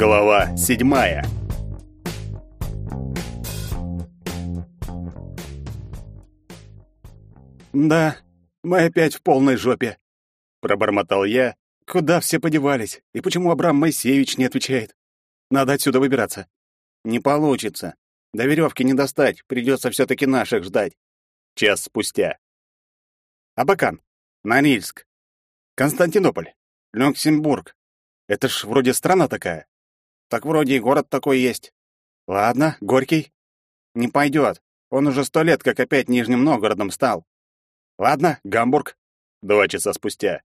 Глава седьмая. «Да, мы опять в полной жопе», — пробормотал я. «Куда все подевались? И почему Абрам Моисеевич не отвечает? Надо отсюда выбираться». «Не получится. До веревки не достать, придется все-таки наших ждать». Час спустя. Абакан, Норильск, Константинополь, Люксембург. Это ж вроде страна такая. Так вроде и город такой есть. Ладно, Горький. Не пойдет. Он уже сто лет как опять Нижним Новгородом стал. Ладно, Гамбург. Два часа спустя.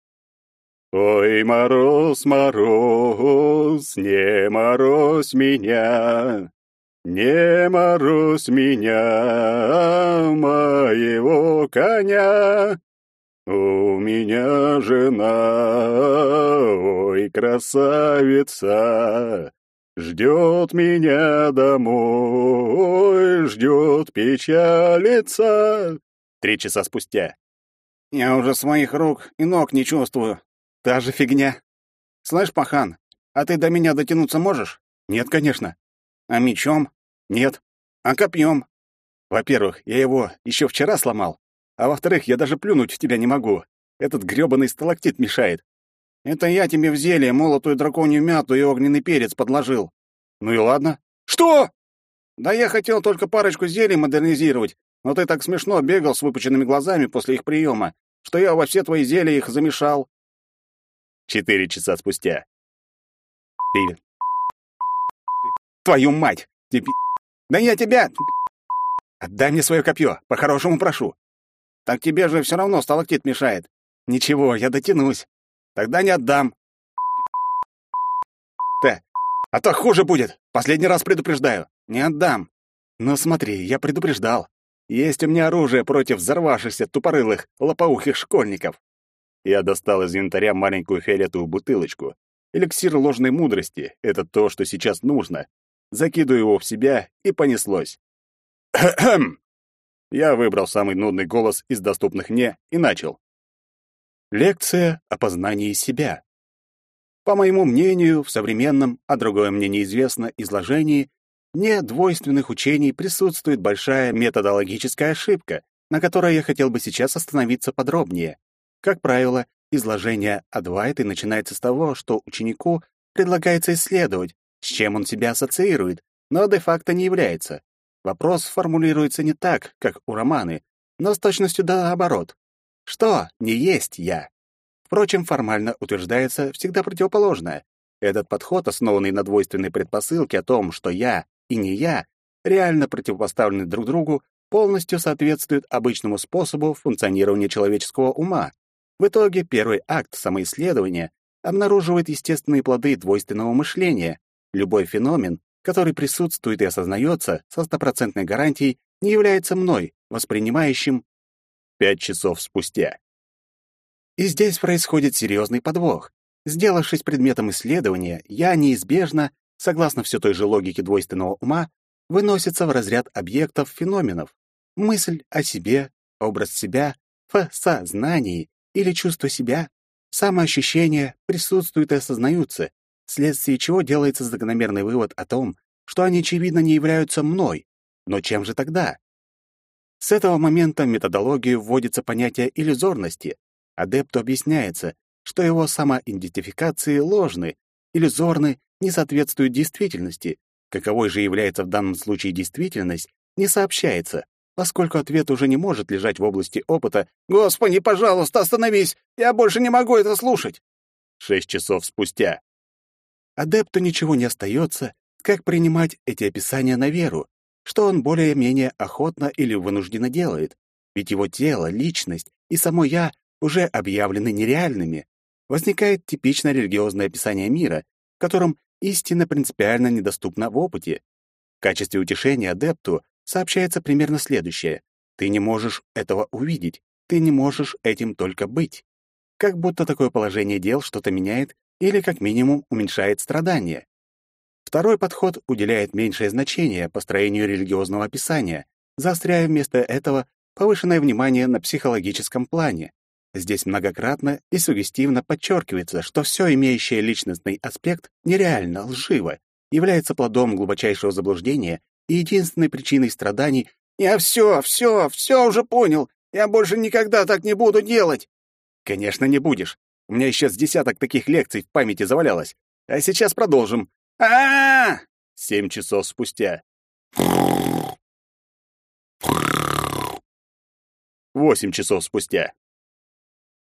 Ой, мороз, мороз, не морозь меня, не морозь меня, моего коня. У меня жена, ой, красавица, Ждет меня домой, ждет печалица. Три часа спустя. Я уже своих рук и ног не чувствую. Та же фигня. Слышь, пахан, а ты до меня дотянуться можешь? Нет, конечно. А мечом? Нет. А копьем? Во-первых, я его еще вчера сломал. А во-вторых, я даже плюнуть в тебя не могу. Этот грёбаный сталактит мешает. Это я тебе в зелье молотую драконью мяту и огненный перец подложил. Ну и ладно. Что? Да я хотел только парочку зелий модернизировать, но ты так смешно бегал с выпученными глазами после их приема, что я во все твои зелья их замешал. Четыре часа спустя. Ты... Твою мать! Тебе... Да я тебя... Отдай мне свое копье, по-хорошему прошу. Так тебе же все равно сталактит мешает. Ничего, я дотянусь. Тогда не отдам. Ты, а то хуже будет. Последний раз предупреждаю. Не отдам. Но смотри, я предупреждал. Есть у меня оружие против взорвавшихся тупорылых, лопоухих школьников. Я достал из инвентаря маленькую фиолетовую бутылочку. Эликсир ложной мудрости — это то, что сейчас нужно. Закидываю его в себя, и понеслось. Я выбрал самый нудный голос из доступных мне и начал. Лекция о познании себя. По моему мнению, в современном, а другое мне неизвестно, изложении не двойственных учений присутствует большая методологическая ошибка, на которой я хотел бы сейчас остановиться подробнее. Как правило, изложение Адвайты начинается с того, что ученику предлагается исследовать, с чем он себя ассоциирует, но де-факто не является. Вопрос формулируется не так, как у Романы, но с точностью наоборот. Что не есть я? Впрочем, формально утверждается всегда противоположное. Этот подход, основанный на двойственной предпосылке о том, что я и не я реально противопоставлены друг другу, полностью соответствует обычному способу функционирования человеческого ума. В итоге первый акт самоисследования обнаруживает естественные плоды двойственного мышления. Любой феномен, который присутствует и осознается со стопроцентной гарантией, не является мной, воспринимающим пять часов спустя. И здесь происходит серьезный подвох. Сделавшись предметом исследования, я неизбежно, согласно все той же логике двойственного ума, выносится в разряд объектов феноменов. Мысль о себе, образ себя, в сознании или чувство себя, самоощущение присутствуют и осознаются, вследствие чего делается закономерный вывод о том, что они, очевидно, не являются мной. Но чем же тогда? С этого момента в методологию вводится понятие иллюзорности. Адепту объясняется, что его самоидентификации ложны, иллюзорны, не соответствуют действительности. Каковой же является в данном случае действительность, не сообщается, поскольку ответ уже не может лежать в области опыта «Господи, пожалуйста, остановись! Я больше не могу это слушать!» Шесть часов спустя. Адепту ничего не остается, как принимать эти описания на веру, что он более-менее охотно или вынужденно делает, ведь его тело, личность и само «я» уже объявлены нереальными. Возникает типичное религиозное описание мира, в котором истина принципиально недоступна в опыте. В качестве утешения адепту сообщается примерно следующее. Ты не можешь этого увидеть, ты не можешь этим только быть. Как будто такое положение дел что-то меняет или как минимум уменьшает страдания. Второй подход уделяет меньшее значение построению религиозного описания, заостряя вместо этого повышенное внимание на психологическом плане. Здесь многократно и сугестивно подчеркивается, что все имеющее личностный аспект нереально, лживо, является плодом глубочайшего заблуждения и единственной причиной страданий. «Я все, все, все уже понял. Я больше никогда так не буду делать!» «Конечно, не будешь. У меня еще с десяток таких лекций в памяти завалялось. А сейчас продолжим. А, Семь часов спустя. Восемь часов спустя.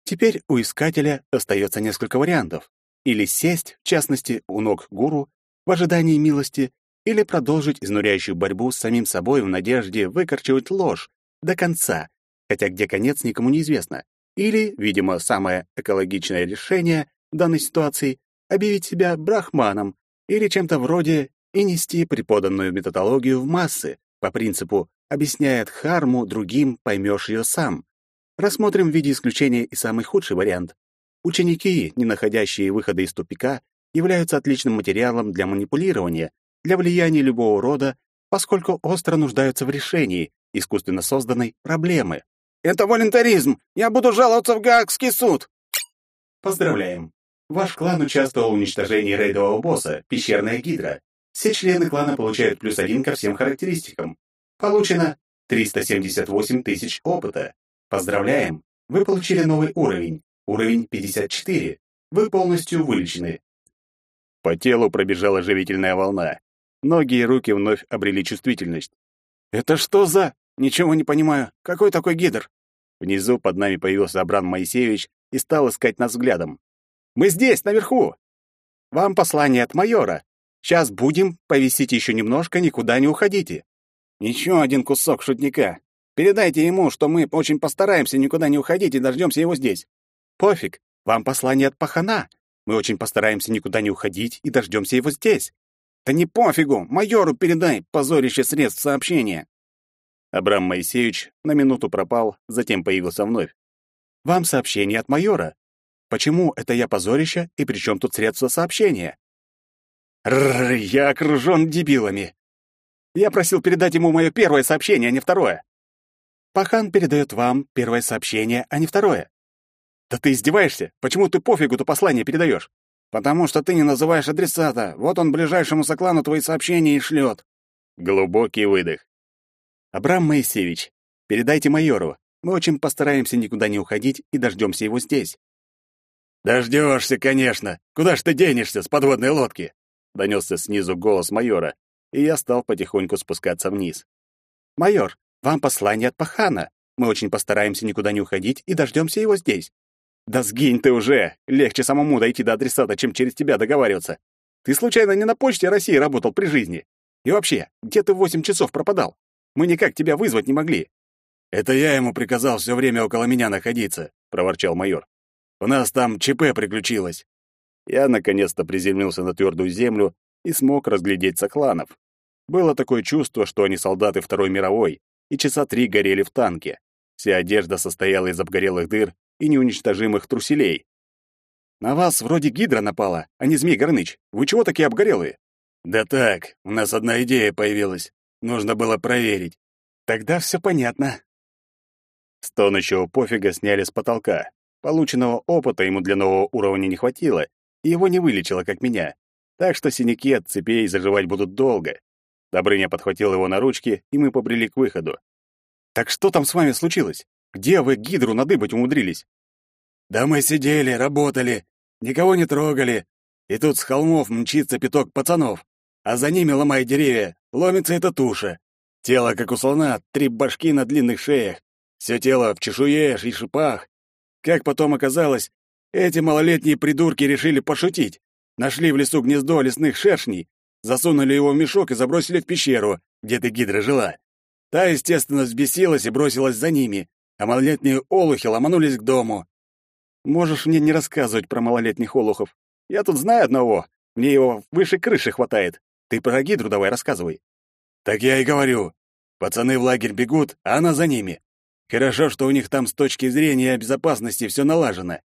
Теперь у искателя остается несколько вариантов. Или сесть, в частности, у ног гуру, в ожидании милости, или продолжить изнуряющую борьбу с самим собой в надежде выкорчевать ложь до конца, хотя где конец никому не известно. Или, видимо, самое экологичное решение данной ситуации — объявить себя брахманом или чем-то вроде и нести преподанную методологию в массы по принципу «объясняет харму другим, поймешь ее сам». Рассмотрим в виде исключения и самый худший вариант. Ученики, не находящие выхода из тупика, являются отличным материалом для манипулирования, для влияния любого рода, поскольку остро нуждаются в решении искусственно созданной проблемы. «Это волонтаризм! Я буду жаловаться в Гаагский суд!» Поздравляем! Ваш клан участвовал в уничтожении рейдового босса, пещерная гидра. Все члены клана получают плюс один ко всем характеристикам. Получено 378 тысяч опыта. Поздравляем! Вы получили новый уровень, уровень 54. Вы полностью вылечены. По телу пробежала живительная волна. Ноги и руки вновь обрели чувствительность. «Это что за...» «Ничего не понимаю. Какой такой гидр?» Внизу под нами появился Абрам Моисеевич и стал искать нас взглядом. «Мы здесь, наверху! Вам послание от майора. Сейчас будем, повисите еще немножко, никуда не уходите». «Еще один кусок шутника. Передайте ему, что мы очень постараемся никуда не уходить и дождемся его здесь». «Пофиг, вам послание от пахана. Мы очень постараемся никуда не уходить и дождемся его здесь». «Да не пофигу, майору передай, позорище средств сообщения». Абрам Моисеевич на минуту пропал, затем появился вновь. «Вам сообщение от майора. Почему это я позорище, и при чем тут средства сообщения?» «Рррр, я окружен дебилами. Я просил передать ему мое первое сообщение, а не второе. Пахан передает вам первое сообщение, а не второе. Да ты издеваешься? Почему ты пофигу-то послание передаешь? Потому что ты не называешь адресата. Вот он ближайшему соклану твои сообщения и шлет. Глубокий выдох. Абрам Моисеевич, передайте майору. Мы очень постараемся никуда не уходить и дождемся его здесь. Дождешься, конечно. Куда ж ты денешься с подводной лодки? Донесся снизу голос майора, и я стал потихоньку спускаться вниз. Майор, вам послание от Пахана. Мы очень постараемся никуда не уходить и дождемся его здесь. Да сгинь ты уже! Легче самому дойти до адресата, чем через тебя договариваться. Ты случайно не на почте России работал при жизни? И вообще, где ты восемь часов пропадал? Мы никак тебя вызвать не могли». «Это я ему приказал все время около меня находиться», — проворчал майор. «У нас там ЧП приключилось». Я наконец-то приземлился на твердую землю и смог разглядеть сокланов. Было такое чувство, что они солдаты Второй мировой, и часа три горели в танке. Вся одежда состояла из обгорелых дыр и неуничтожимых труселей. «На вас вроде гидра напала, а не Змей Горныч. Вы чего такие обгорелые?» «Да так, у нас одна идея появилась. Нужно было проверить. Тогда все понятно. Стонущего пофига сняли с потолка. Полученного опыта ему для нового уровня не хватило, и его не вылечило, как меня. Так что синяки от цепей заживать будут долго. Добрыня подхватил его на ручки, и мы побрели к выходу. «Так что там с вами случилось? Где вы гидру надыбать умудрились?» «Да мы сидели, работали, никого не трогали. И тут с холмов мчится пяток пацанов а за ними, ломая деревья, ломится эта туша. Тело, как у слона, три башки на длинных шеях. Все тело в чешуе и шипах. Как потом оказалось, эти малолетние придурки решили пошутить. Нашли в лесу гнездо лесных шершней, засунули его в мешок и забросили в пещеру, где ты гидра жила. Та, естественно, взбесилась и бросилась за ними, а малолетние олухи ломанулись к дому. Можешь мне не рассказывать про малолетних олухов. Я тут знаю одного, мне его выше крыши хватает. Ты про гидру давай рассказывай. Так я и говорю. Пацаны в лагерь бегут, а она за ними. Хорошо, что у них там с точки зрения безопасности все налажено.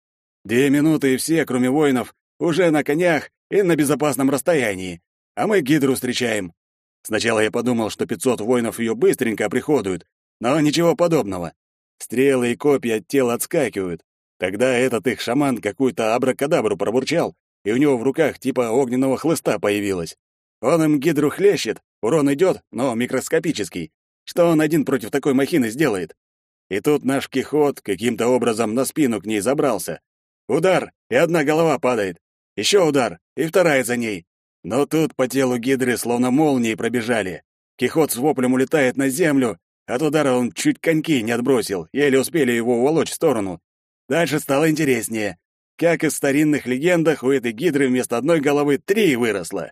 Две минуты и все, кроме воинов, уже на конях и на безопасном расстоянии. А мы гидру встречаем. Сначала я подумал, что 500 воинов ее быстренько приходуют, но ничего подобного. Стрелы и копья от тела отскакивают. Тогда этот их шаман какую-то абракадабру пробурчал, и у него в руках типа огненного хлыста появилось. Он им гидру хлещет, урон идет, но микроскопический. Что он один против такой махины сделает? И тут наш кихот каким-то образом на спину к ней забрался. Удар, и одна голова падает. Еще удар, и вторая за ней. Но тут по телу гидры словно молнии пробежали. Кихот с воплем улетает на землю. От удара он чуть коньки не отбросил, еле успели его уволочь в сторону. Дальше стало интереснее. Как и в старинных легендах, у этой гидры вместо одной головы три выросло.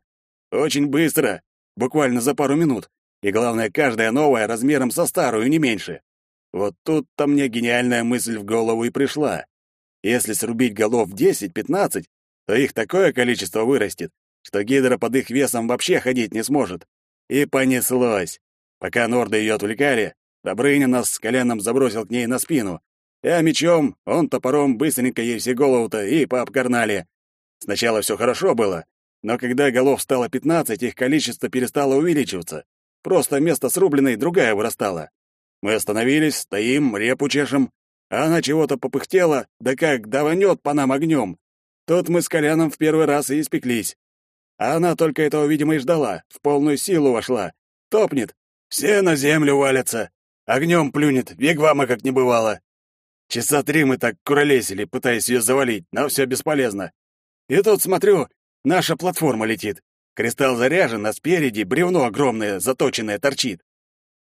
Очень быстро, буквально за пару минут. И главное, каждая новая размером со старую, не меньше. Вот тут-то мне гениальная мысль в голову и пришла. Если срубить голов 10-15, то их такое количество вырастет, что гидра под их весом вообще ходить не сможет. И понеслось. Пока норды ее отвлекали, Добрыня нас с коленом забросил к ней на спину. Я мечом, он топором быстренько ей все голову-то и пообкарнали. Сначала все хорошо было, но когда голов стало 15, их количество перестало увеличиваться. Просто вместо срубленной другая вырастала. Мы остановились, стоим, репу чешем, она чего-то попыхтела, да как даванет по нам огнем. Тут мы с Коляном в первый раз и испеклись. А она только этого, видимо, и ждала, в полную силу вошла. Топнет. Все на землю валятся. Огнем плюнет, вигвама как не бывало. Часа три мы так куролесили, пытаясь ее завалить, но все бесполезно. И тут, смотрю, наша платформа летит. Кристалл заряжен, а спереди бревно огромное, заточенное, торчит.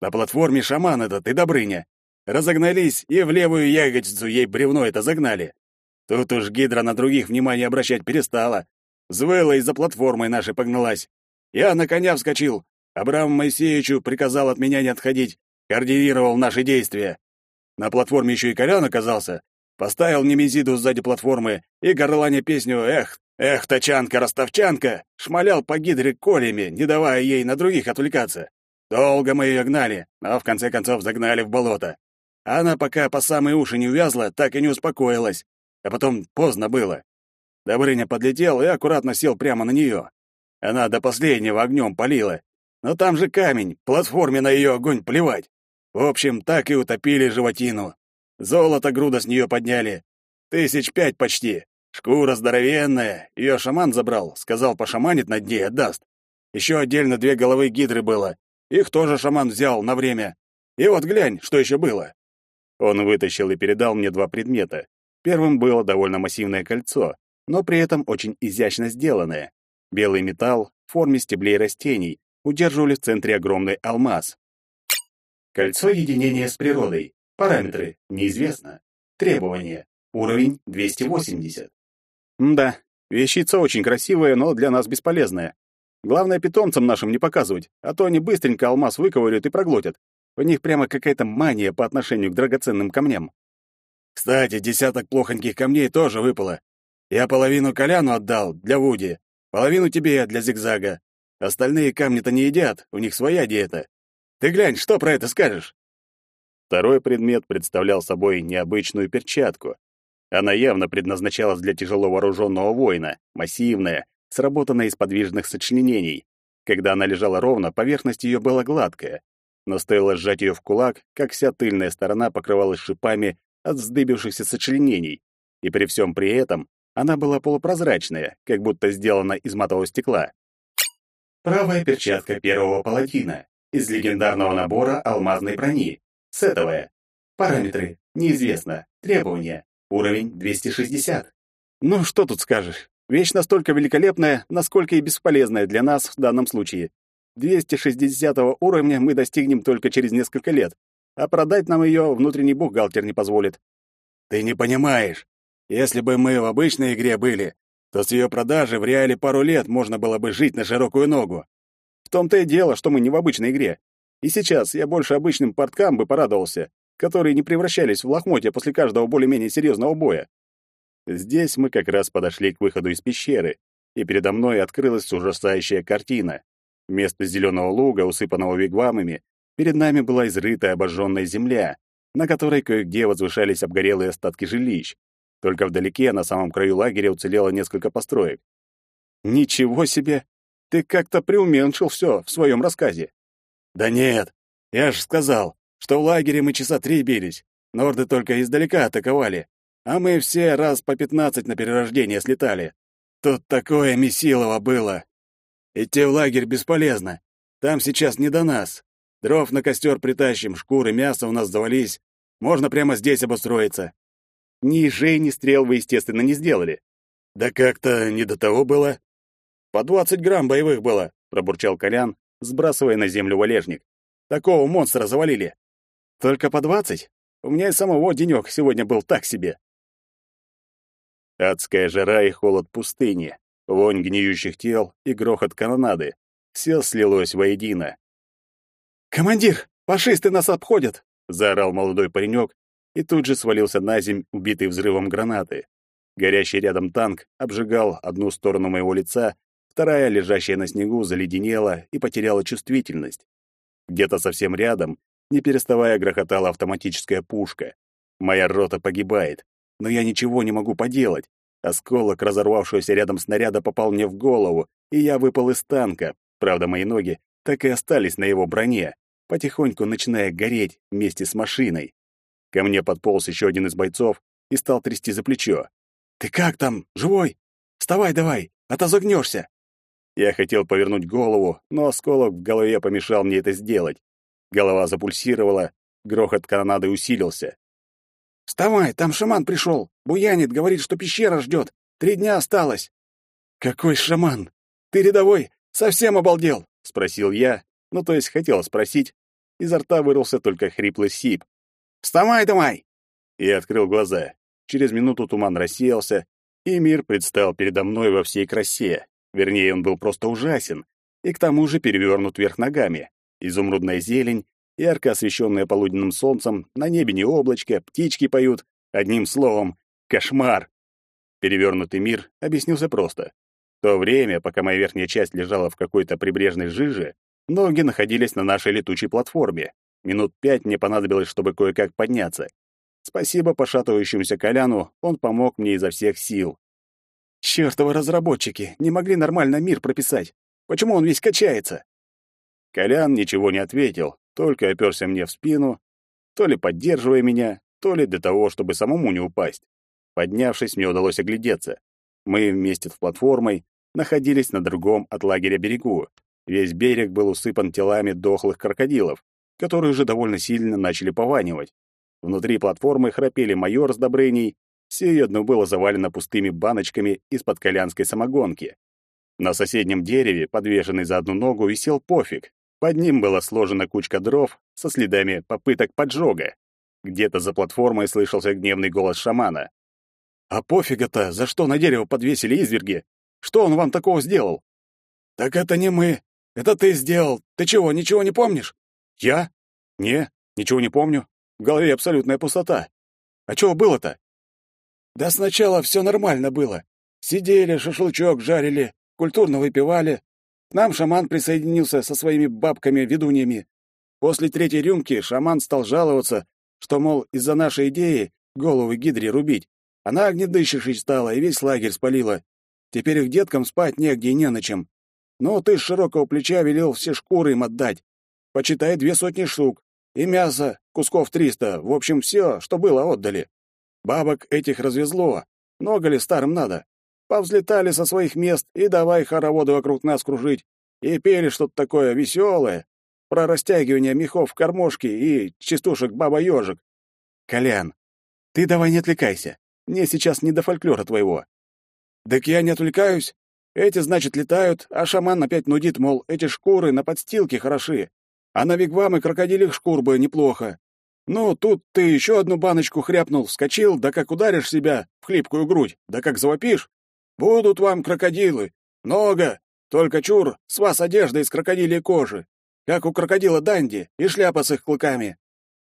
На платформе шаман этот и Добрыня. Разогнались и в левую ягодицу ей бревно это загнали. Тут уж гидра на других внимание обращать перестала. Звыла из-за платформы нашей погналась. Я на коня вскочил. Абрам Моисеевичу приказал от меня не отходить. Координировал наши действия. На платформе еще и Колян оказался. Поставил немезиду сзади платформы и горланя песню «Эх, эх, тачанка-ростовчанка!» шмалял по гидре колями, не давая ей на других отвлекаться. Долго мы ее гнали, но в конце концов загнали в болото. Она пока по самые уши не увязла, так и не успокоилась. А потом поздно было. Добрыня подлетел и аккуратно сел прямо на нее. Она до последнего огнем полила. Но там же камень, платформе на ее огонь плевать. В общем, так и утопили животину. Золото груда с нее подняли. Тысяч пять почти. Шкура здоровенная. Ее шаман забрал, сказал, пошаманит над ней, отдаст. Еще отдельно две головы гидры было. Их тоже шаман взял на время. И вот глянь, что еще было. Он вытащил и передал мне два предмета. Первым было довольно массивное кольцо, но при этом очень изящно сделанное. Белый металл в форме стеблей растений удерживали в центре огромный алмаз. Кольцо единения с природой. Параметры неизвестно. Требования. Уровень 280. Да, вещица очень красивая, но для нас бесполезная. Главное, питомцам нашим не показывать, а то они быстренько алмаз выковыряют и проглотят. У них прямо какая-то мания по отношению к драгоценным камням. Кстати, десяток плохоньких камней тоже выпало. Я половину Коляну отдал для Вуди, половину тебе для зигзага. Остальные камни-то не едят, у них своя диета. Ты глянь, что про это скажешь?» Второй предмет представлял собой необычную перчатку. Она явно предназначалась для тяжело вооруженного воина, массивная, сработанная из подвижных сочленений. Когда она лежала ровно, поверхность ее была гладкая, но стоило сжать ее в кулак, как вся тыльная сторона покрывалась шипами от вздыбившихся сочленений, и при всем при этом она была полупрозрачная, как будто сделана из матового стекла. Правая перчатка первого паладина из легендарного набора алмазной брони. Сетовая. Параметры неизвестно. Требования. Уровень 260. Ну, что тут скажешь? Вещь настолько великолепная, насколько и бесполезная для нас в данном случае. 260 уровня мы достигнем только через несколько лет, а продать нам ее внутренний бухгалтер не позволит. Ты не понимаешь. Если бы мы в обычной игре были, то с ее продажи в реале пару лет можно было бы жить на широкую ногу. В том-то и дело, что мы не в обычной игре. И сейчас я больше обычным порткам бы порадовался, которые не превращались в лохмотья после каждого более-менее серьезного боя. Здесь мы как раз подошли к выходу из пещеры, и передо мной открылась ужасающая картина. Вместо зеленого луга, усыпанного вигвамами, перед нами была изрытая обожженная земля, на которой кое-где возвышались обгорелые остатки жилищ. Только вдалеке, на самом краю лагеря, уцелело несколько построек. «Ничего себе! Ты как-то преуменьшил все в своем рассказе». «Да нет, я же сказал, что в лагере мы часа три бились. Норды только издалека атаковали, а мы все раз по пятнадцать на перерождение слетали. Тут такое месилово было. Идти в лагерь бесполезно. Там сейчас не до нас. Дров на костер притащим, шкуры, мясо у нас завались. Можно прямо здесь обустроиться. Ни ежей, ни стрел вы, естественно, не сделали. Да как-то не до того было. По двадцать грамм боевых было, пробурчал Колян, сбрасывая на землю валежник. Такого монстра завалили. Только по двадцать? У меня и самого денек сегодня был так себе. Адская жара и холод пустыни, вонь гниющих тел и грохот канонады. Все слилось воедино. «Командир, фашисты нас обходят!» — заорал молодой паренек и тут же свалился на земь, убитый взрывом гранаты. Горящий рядом танк обжигал одну сторону моего лица, вторая, лежащая на снегу, заледенела и потеряла чувствительность. Где-то совсем рядом, не переставая, грохотала автоматическая пушка. Моя рота погибает, но я ничего не могу поделать. Осколок разорвавшегося рядом снаряда попал мне в голову, и я выпал из танка. Правда, мои ноги так и остались на его броне, потихоньку начиная гореть вместе с машиной. Ко мне подполз еще один из бойцов и стал трясти за плечо. «Ты как там? Живой? Вставай давай, а то загнешься!» Я хотел повернуть голову, но осколок в голове помешал мне это сделать. Голова запульсировала, грохот канонады усилился. «Вставай, там шаман пришел. Буянит, говорит, что пещера ждет. Три дня осталось». «Какой шаман? Ты рядовой? Совсем обалдел?» — спросил я, ну, то есть хотел спросить. Изо рта вырвался только хриплый сип. «Вставай давай!» Я открыл глаза. Через минуту туман рассеялся, и мир предстал передо мной во всей красе. Вернее, он был просто ужасен, и к тому же перевернут вверх ногами. Изумрудная зелень, ярко освещенная полуденным солнцем, на небе не облачко, птички поют. Одним словом, кошмар. Перевернутый мир объяснился просто. В то время, пока моя верхняя часть лежала в какой-то прибрежной жиже, ноги находились на нашей летучей платформе. Минут пять мне понадобилось, чтобы кое-как подняться. Спасибо пошатывающемуся Коляну, он помог мне изо всех сил. Чёртовы разработчики, не могли нормально мир прописать. Почему он весь качается? Колян ничего не ответил, только оперся мне в спину, то ли поддерживая меня, то ли для того, чтобы самому не упасть. Поднявшись, мне удалось оглядеться. Мы вместе с платформой находились на другом от лагеря берегу. Весь берег был усыпан телами дохлых крокодилов, которые уже довольно сильно начали пованивать. Внутри платформы храпели майор с Добрыней, все ее дно было завалено пустыми баночками из-под колянской самогонки. На соседнем дереве, подвешенный за одну ногу, висел пофиг. Под ним была сложена кучка дров со следами попыток поджога. Где-то за платформой слышался гневный голос шамана. «А пофига-то, за что на дерево подвесили изверги? Что он вам такого сделал?» «Так это не мы. Это ты сделал. Ты чего, ничего не помнишь?» «Я? Не, ничего не помню. В голове абсолютная пустота. А чего было-то? Да сначала все нормально было. Сидели, шашлычок жарили, культурно выпивали. Нам шаман присоединился со своими бабками-ведуньями. После третьей рюмки шаман стал жаловаться, что, мол, из-за нашей идеи головы гидре рубить. Она огнедышащей стала и весь лагерь спалила. Теперь их деткам спать негде и не на чем. Ну, ты с широкого плеча велел все шкуры им отдать. Почитай две сотни штук. И мясо, кусков триста, в общем, все, что было, отдали. Бабок этих развезло. Много ли старым надо? Повзлетали со своих мест и давай хороводы вокруг нас кружить. И пели что-то такое веселое. Про растягивание мехов в кормушке и частушек баба-ежик. Колян, ты давай не отвлекайся. Мне сейчас не до фольклора твоего. Так я не отвлекаюсь. Эти, значит, летают, а шаман опять нудит, мол, эти шкуры на подстилке хороши. А на вигвамы крокодилих шкур бы неплохо. Ну, тут ты еще одну баночку хряпнул, вскочил, да как ударишь себя в хлипкую грудь, да как завопишь. Будут вам крокодилы. Много. Только чур, с вас одежда из крокодилей кожи. Как у крокодила Данди и шляпа с их клыками.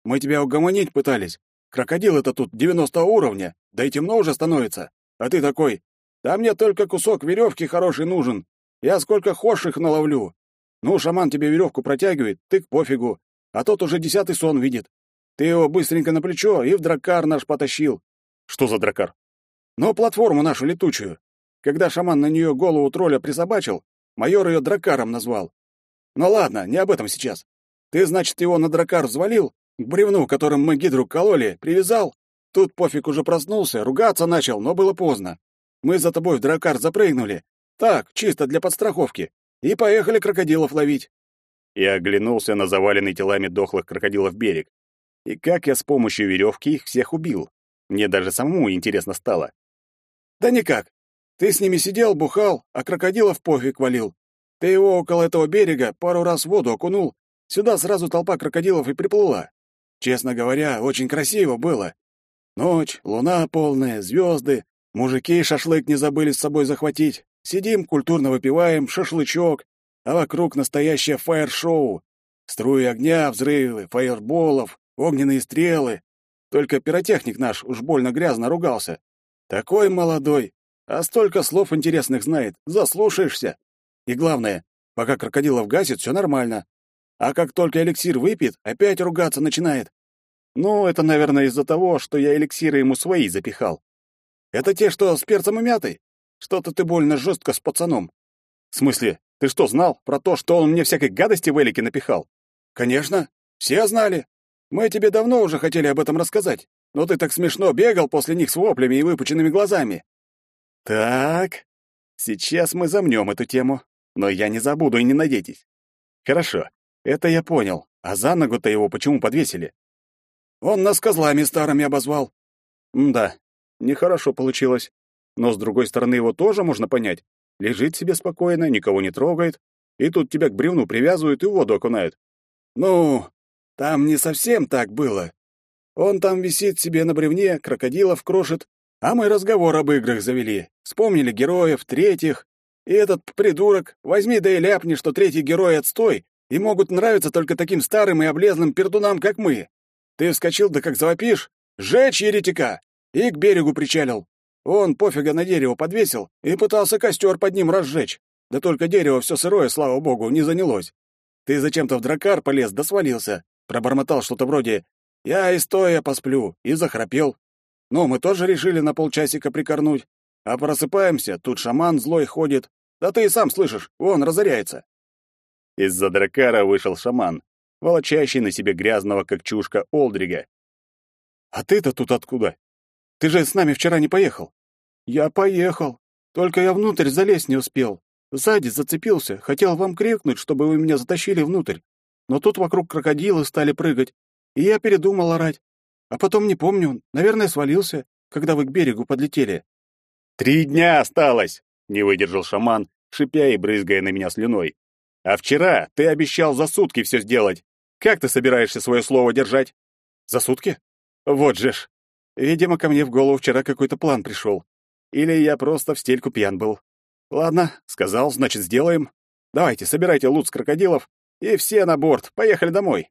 Мы тебя угомонить пытались. Крокодил это тут 90 уровня, да и темно уже становится. А ты такой, да мне только кусок веревки хороший нужен. Я сколько хошь их наловлю. Ну, шаман тебе веревку протягивает, ты к пофигу, а тот уже десятый сон видит. Ты его быстренько на плечо и в дракар наш потащил. Что за дракар? Ну, платформу нашу летучую. Когда шаман на нее голову тролля присобачил, майор ее дракаром назвал. Ну ладно, не об этом сейчас. Ты, значит, его на дракар взвалил, к бревну, которым мы гидру кололи, привязал. Тут пофиг уже проснулся, ругаться начал, но было поздно. Мы за тобой в дракар запрыгнули. Так, чисто для подстраховки. и поехали крокодилов ловить. Я оглянулся на заваленный телами дохлых крокодилов берег. И как я с помощью веревки их всех убил? Мне даже самому интересно стало. Да никак. Ты с ними сидел, бухал, а крокодилов пофиг валил. Ты его около этого берега пару раз в воду окунул. Сюда сразу толпа крокодилов и приплыла. Честно говоря, очень красиво было. Ночь, луна полная, звезды, мужики шашлык не забыли с собой захватить. Сидим, культурно выпиваем, шашлычок, а вокруг настоящее фаер-шоу. Струи огня, взрывы, фаерболов, огненные стрелы. Только пиротехник наш уж больно грязно ругался. Такой молодой, а столько слов интересных знает, заслушаешься. И главное, пока крокодилов гасит, все нормально. А как только эликсир выпьет, опять ругаться начинает. Ну, это, наверное, из-за того, что я эликсиры ему свои запихал. Это те, что с перцем и мятой? Что-то ты больно жестко с пацаном. В смысле, ты что, знал про то, что он мне всякой гадости в элике напихал? Конечно, все знали. Мы тебе давно уже хотели об этом рассказать, но ты так смешно бегал после них с воплями и выпученными глазами. Так, сейчас мы замнем эту тему, но я не забуду и не надейтесь. Хорошо, это я понял. А за ногу-то его почему подвесили? Он нас козлами старыми обозвал. М да, нехорошо получилось. Но, с другой стороны, его тоже можно понять. Лежит себе спокойно, никого не трогает, и тут тебя к бревну привязывают и в воду окунают. Ну, там не совсем так было. Он там висит себе на бревне, крокодилов крошит, а мы разговор об играх завели. Вспомнили героев, третьих. И этот придурок, возьми да и ляпни, что третий герой отстой, и могут нравиться только таким старым и облезлым пердунам, как мы. Ты вскочил, да как завопишь, «Жечь еретика!» и к берегу причалил. Он пофига на дерево подвесил и пытался костер под ним разжечь. Да только дерево все сырое, слава богу, не занялось. Ты зачем-то в дракар полез, да свалился. Пробормотал что-то вроде «Я и стоя посплю» и захрапел. Ну, мы тоже решили на полчасика прикорнуть. А просыпаемся, тут шаман злой ходит. Да ты и сам слышишь, он разоряется. Из-за дракара вышел шаман, волочащий на себе грязного, как чушка, Олдрига. «А ты-то тут откуда? Ты же с нами вчера не поехал». «Я поехал. Только я внутрь залезть не успел. Сзади зацепился, хотел вам крикнуть, чтобы вы меня затащили внутрь. Но тут вокруг крокодилы стали прыгать, и я передумал орать. А потом не помню, наверное, свалился, когда вы к берегу подлетели». «Три дня осталось!» — не выдержал шаман, шипя и брызгая на меня слюной. «А вчера ты обещал за сутки все сделать. Как ты собираешься свое слово держать?» «За сутки? Вот же ж. Видимо, ко мне в голову вчера какой-то план пришел. Или я просто в стельку пьян был. Ладно, сказал, значит, сделаем. Давайте, собирайте лут с крокодилов и все на борт. Поехали домой.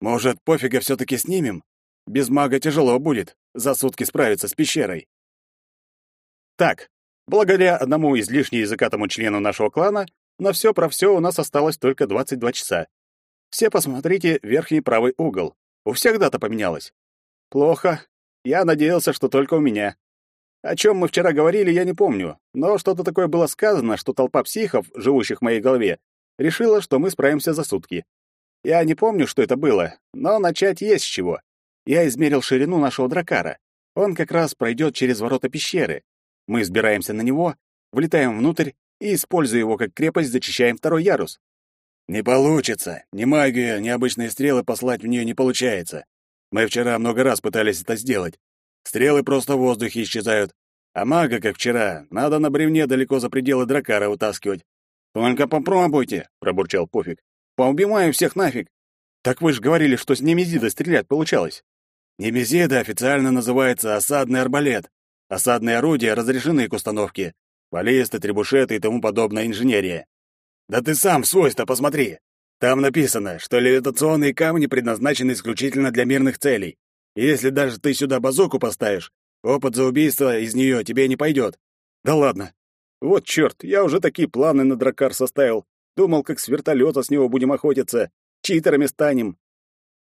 Может, пофига все-таки снимем? Без мага тяжело будет за сутки справиться с пещерой. Так, благодаря одному излишне языкатому члену нашего клана, на все про все у нас осталось только 22 часа. Все посмотрите верхний правый угол. У всех дата поменялась. Плохо. Я надеялся, что только у меня. О чем мы вчера говорили, я не помню, но что-то такое было сказано, что толпа психов, живущих в моей голове, решила, что мы справимся за сутки. Я не помню, что это было, но начать есть с чего. Я измерил ширину нашего дракара. Он как раз пройдет через ворота пещеры. Мы взбираемся на него, влетаем внутрь и, используя его как крепость, зачищаем второй ярус. «Не получится. Ни магию, ни обычные стрелы послать в нее не получается. Мы вчера много раз пытались это сделать. Стрелы просто в воздухе исчезают. А мага, как вчера, надо на бревне далеко за пределы дракара утаскивать. «Только попробуйте», — пробурчал Пофиг. «Поубиваю всех нафиг». «Так вы же говорили, что с Немезида стрелять получалось». «Немезида официально называется осадный арбалет. Осадные орудия разрешены к установке. Баллисты, требушеты и тому подобная инженерия. Да ты сам в свойства посмотри. Там написано, что левитационные камни предназначены исключительно для мирных целей. И если даже ты сюда базуку поставишь, опыт за убийство из нее тебе не пойдет. Да ладно. Вот черт, я уже такие планы на дракар составил. Думал, как с вертолета с него будем охотиться. Читерами станем.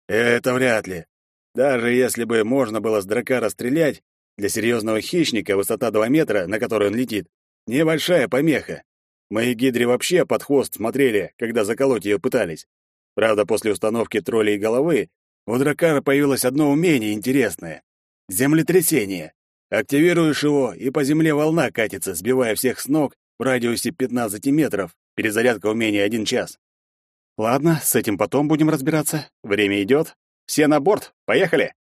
Это вряд ли. Даже если бы можно было с дракара стрелять, для серьезного хищника высота 2 метра, на которой он летит, небольшая помеха. Мои гидри вообще под хвост смотрели, когда заколоть ее пытались. Правда, после установки троллей головы у дракара появилось одно умение интересное — землетрясение. Активируешь его, и по земле волна катится, сбивая всех с ног в радиусе 15 метров, Перезарядка умения один час. Ладно, с этим потом будем разбираться. Время идет. Все на борт. Поехали.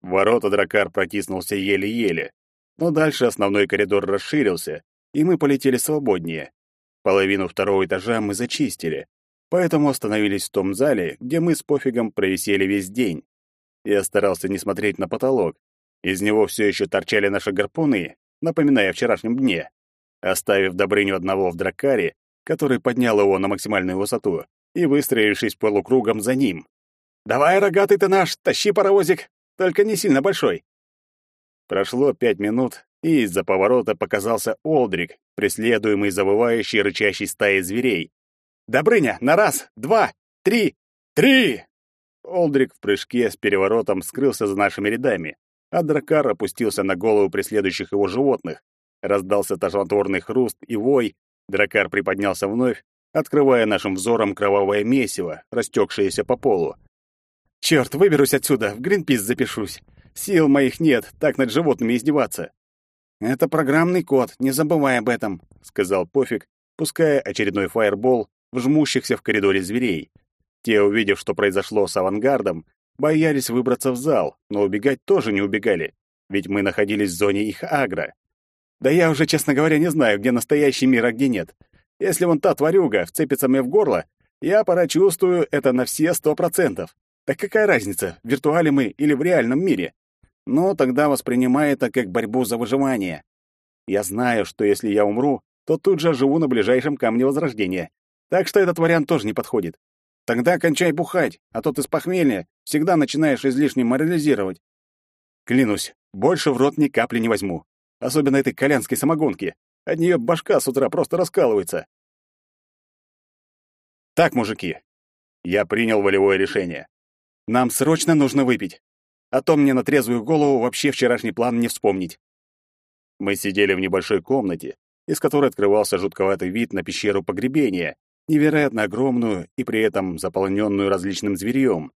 Ворота дракар протиснулся еле-еле. Но дальше основной коридор расширился, и мы полетели свободнее. Половину второго этажа мы зачистили, поэтому остановились в том зале, где мы с пофигом провисели весь день. Я старался не смотреть на потолок. Из него все еще торчали наши гарпуны, напоминая о вчерашнем дне. Оставив Добрыню одного в дракаре, который поднял его на максимальную высоту, и выстроившись полукругом за ним. «Давай, рогатый ты наш, тащи паровозик, только не сильно большой». Прошло пять минут, и из-за поворота показался Олдрик, преследуемый завывающей рычащей стаей зверей. «Добрыня, на раз, два, три, три!» Олдрик в прыжке с переворотом скрылся за нашими рядами, а дракар опустился на голову преследующих его животных. Раздался тошнотворный хруст и вой, дракар приподнялся вновь, открывая нашим взором кровавое месиво, растекшееся по полу. «Черт, выберусь отсюда, в Гринпис запишусь. Сил моих нет, так над животными издеваться». «Это программный код, не забывай об этом», — сказал Пофиг, пуская очередной фаербол в жмущихся в коридоре зверей. Те, увидев, что произошло с авангардом, боялись выбраться в зал, но убегать тоже не убегали, ведь мы находились в зоне их агро. Да я уже, честно говоря, не знаю, где настоящий мир, а где нет. Если вон та тварюга вцепится мне в горло, я пора это на все сто процентов. Так какая разница, в виртуале мы или в реальном мире? Ну, тогда воспринимай это как борьбу за выживание. Я знаю, что если я умру, то тут же живу на ближайшем камне Возрождения. Так что этот вариант тоже не подходит. Тогда кончай бухать, а то ты с похмелья всегда начинаешь излишне морализировать. Клянусь, больше в рот ни капли не возьму. Особенно этой колянской самогонки. От нее башка с утра просто раскалывается. Так, мужики, я принял волевое решение. Нам срочно нужно выпить. А то мне на трезвую голову вообще вчерашний план не вспомнить. Мы сидели в небольшой комнате, из которой открывался жутковатый вид на пещеру погребения, невероятно огромную и при этом заполненную различным зверьем.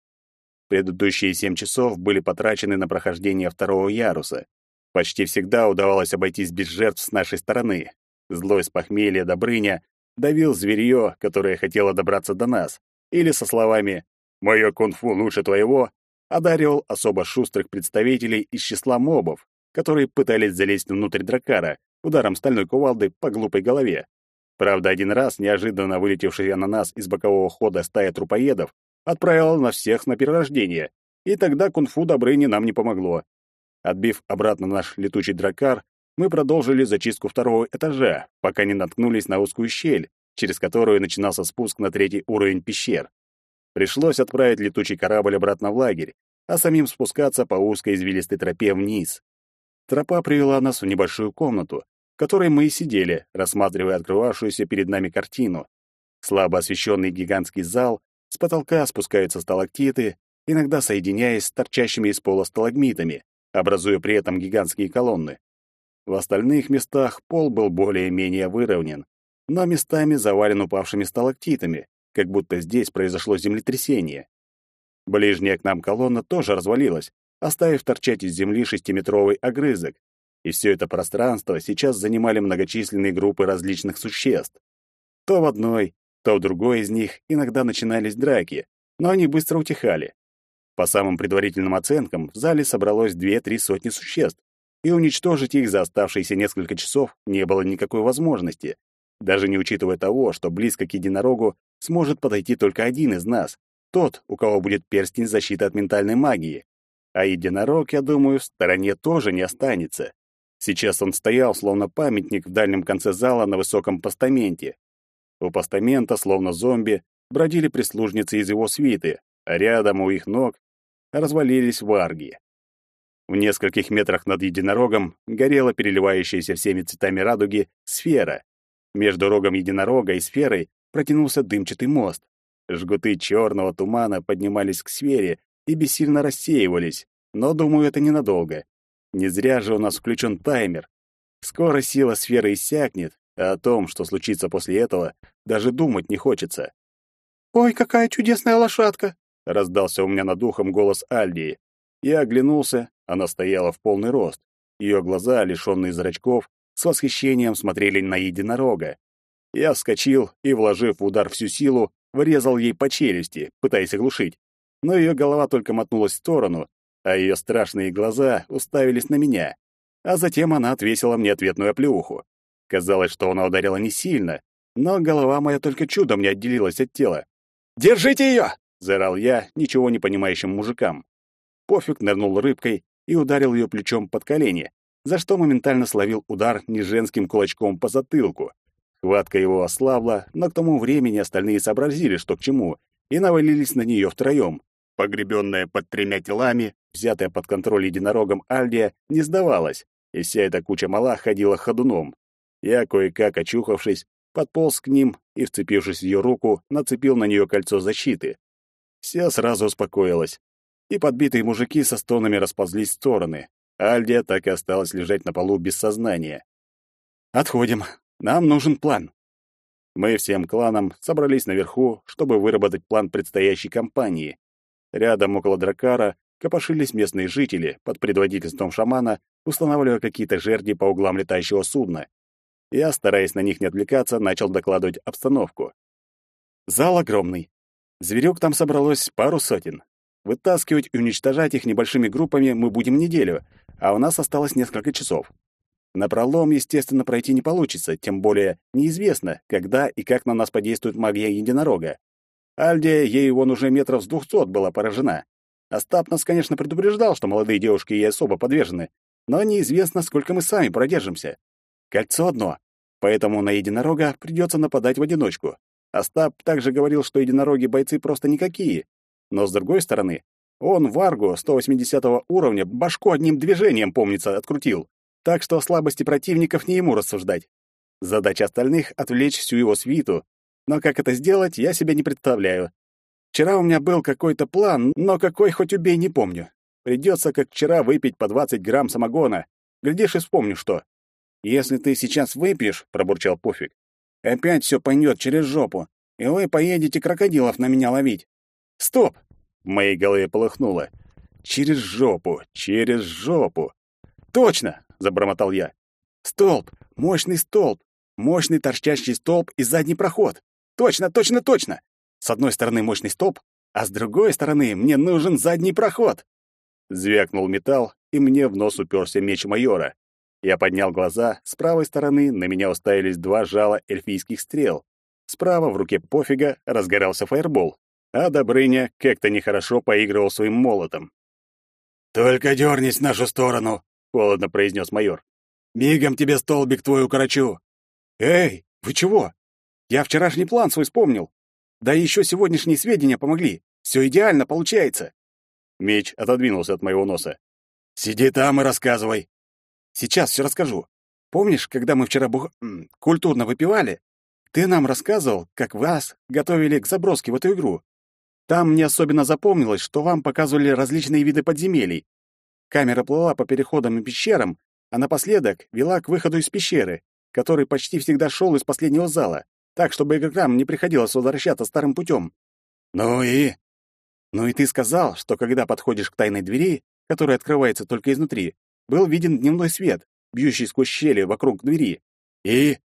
Предыдущие семь часов были потрачены на прохождение второго яруса. Почти всегда удавалось обойтись без жертв с нашей стороны. Злой с похмелья Добрыня давил зверье, которое хотело добраться до нас, или со словами Мое кунг-фу лучше твоего одаривал особо шустрых представителей из числа мобов, которые пытались залезть внутрь дракара ударом стальной кувалды по глупой голове. Правда, один раз неожиданно вылетевшая на нас из бокового хода стая трупоедов отправила на всех на перерождение, и тогда кунг-фу Добрыни нам не помогло. Отбив обратно наш летучий дракар, мы продолжили зачистку второго этажа, пока не наткнулись на узкую щель, через которую начинался спуск на третий уровень пещер. Пришлось отправить летучий корабль обратно в лагерь, а самим спускаться по узкой извилистой тропе вниз. Тропа привела нас в небольшую комнату, в которой мы и сидели, рассматривая открывавшуюся перед нами картину. Слабо освещенный гигантский зал, с потолка спускаются сталактиты, иногда соединяясь с торчащими из пола сталагмитами, образуя при этом гигантские колонны. В остальных местах пол был более-менее выровнен, но местами завален упавшими сталактитами, как будто здесь произошло землетрясение. Ближняя к нам колонна тоже развалилась, оставив торчать из земли шестиметровый огрызок. И все это пространство сейчас занимали многочисленные группы различных существ. То в одной, то в другой из них иногда начинались драки, но они быстро утихали. По самым предварительным оценкам, в зале собралось две-три сотни существ, и уничтожить их за оставшиеся несколько часов не было никакой возможности, даже не учитывая того, что близко к единорогу сможет подойти только один из нас, тот, у кого будет перстень защиты от ментальной магии. А единорог, я думаю, в стороне тоже не останется. Сейчас он стоял, словно памятник в дальнем конце зала на высоком постаменте. У постамента, словно зомби, бродили прислужницы из его свиты, а рядом у их ног развалились варги. В нескольких метрах над единорогом горела переливающаяся всеми цветами радуги сфера. Между рогом единорога и сферой протянулся дымчатый мост. Жгуты черного тумана поднимались к сфере и бессильно рассеивались, но, думаю, это ненадолго. Не зря же у нас включен таймер. Скоро сила сферы иссякнет, а о том, что случится после этого, даже думать не хочется. «Ой, какая чудесная лошадка!» — раздался у меня над ухом голос Альдии. Я оглянулся, она стояла в полный рост. Ее глаза, лишенные зрачков, с восхищением смотрели на единорога. Я вскочил и, вложив в удар всю силу, врезал ей по челюсти, пытаясь оглушить. Но ее голова только мотнулась в сторону, а ее страшные глаза уставились на меня. А затем она отвесила мне ответную оплеуху. Казалось, что она ударила не сильно, но голова моя только чудом не отделилась от тела. «Держите ее!» — заорал я ничего не понимающим мужикам. Пофиг нырнул рыбкой и ударил ее плечом под колени, за что моментально словил удар неженским кулачком по затылку. Хватка его ослабла, но к тому времени остальные сообразили, что к чему, и навалились на нее втроем. Погребенная под тремя телами, взятая под контроль единорогом Альдия, не сдавалась, и вся эта куча мала ходила ходуном. Я, кое-как очухавшись, подполз к ним и, вцепившись в ее руку, нацепил на нее кольцо защиты. Все сразу успокоилось, и подбитые мужики со стонами расползлись в стороны. Альдия так и осталась лежать на полу без сознания. «Отходим. Нам нужен план». Мы всем кланам собрались наверху, чтобы выработать план предстоящей кампании. Рядом, около Дракара, копошились местные жители под предводительством шамана, устанавливая какие-то жерди по углам летающего судна. Я, стараясь на них не отвлекаться, начал докладывать обстановку. Зал огромный. Зверюк там собралось пару сотен. Вытаскивать и уничтожать их небольшими группами мы будем неделю, а у нас осталось несколько часов. На пролом, естественно, пройти не получится, тем более неизвестно, когда и как на нас подействует магия единорога. Альдия, ей вон уже метров с двухсот была поражена. Остап нас, конечно, предупреждал, что молодые девушки ей особо подвержены, но неизвестно, сколько мы сами продержимся. Кольцо одно, поэтому на единорога придется нападать в одиночку. Остап также говорил, что единороги бойцы просто никакие. Но с другой стороны, он Варгу 180 уровня башку одним движением, помнится, открутил. Так что слабости противников не ему рассуждать. Задача остальных — отвлечь всю его свиту. Но как это сделать, я себе не представляю. Вчера у меня был какой-то план, но какой хоть убей не помню. Придется, как вчера, выпить по 20 грамм самогона. Глядишь и вспомню, что. «Если ты сейчас выпьешь», — пробурчал Пофиг, — «опять все пойдет через жопу, и вы поедете крокодилов на меня ловить». «Стоп!» — в моей голове полыхнуло. «Через жопу, через жопу». «Точно!» — забормотал я. «Столб! Мощный столб! Мощный торчащий столб и задний проход! Точно, точно, точно! С одной стороны мощный столб, а с другой стороны мне нужен задний проход!» Звякнул металл, и мне в нос уперся меч майора. Я поднял глаза, с правой стороны на меня уставились два жала эльфийских стрел. Справа в руке пофига разгорался фаербол, а Добрыня как-то нехорошо поигрывал своим молотом. «Только дернись в нашу сторону», — холодно произнес майор. «Мигом тебе столбик твой укорочу». «Эй, вы чего? Я вчерашний план свой вспомнил. Да и еще сегодняшние сведения помогли. Все идеально получается». Меч отодвинулся от моего носа. «Сиди там и рассказывай», Сейчас все расскажу. Помнишь, когда мы вчера бух... культурно выпивали? Ты нам рассказывал, как вас готовили к заброске в эту игру. Там мне особенно запомнилось, что вам показывали различные виды подземелий. Камера плыла по переходам и пещерам, а напоследок вела к выходу из пещеры, который почти всегда шел из последнего зала, так, чтобы игрокам не приходилось возвращаться старым путем. Ну и... Ну и ты сказал, что когда подходишь к тайной двери, которая открывается только изнутри, был виден дневной свет, бьющий сквозь щели вокруг двери. И...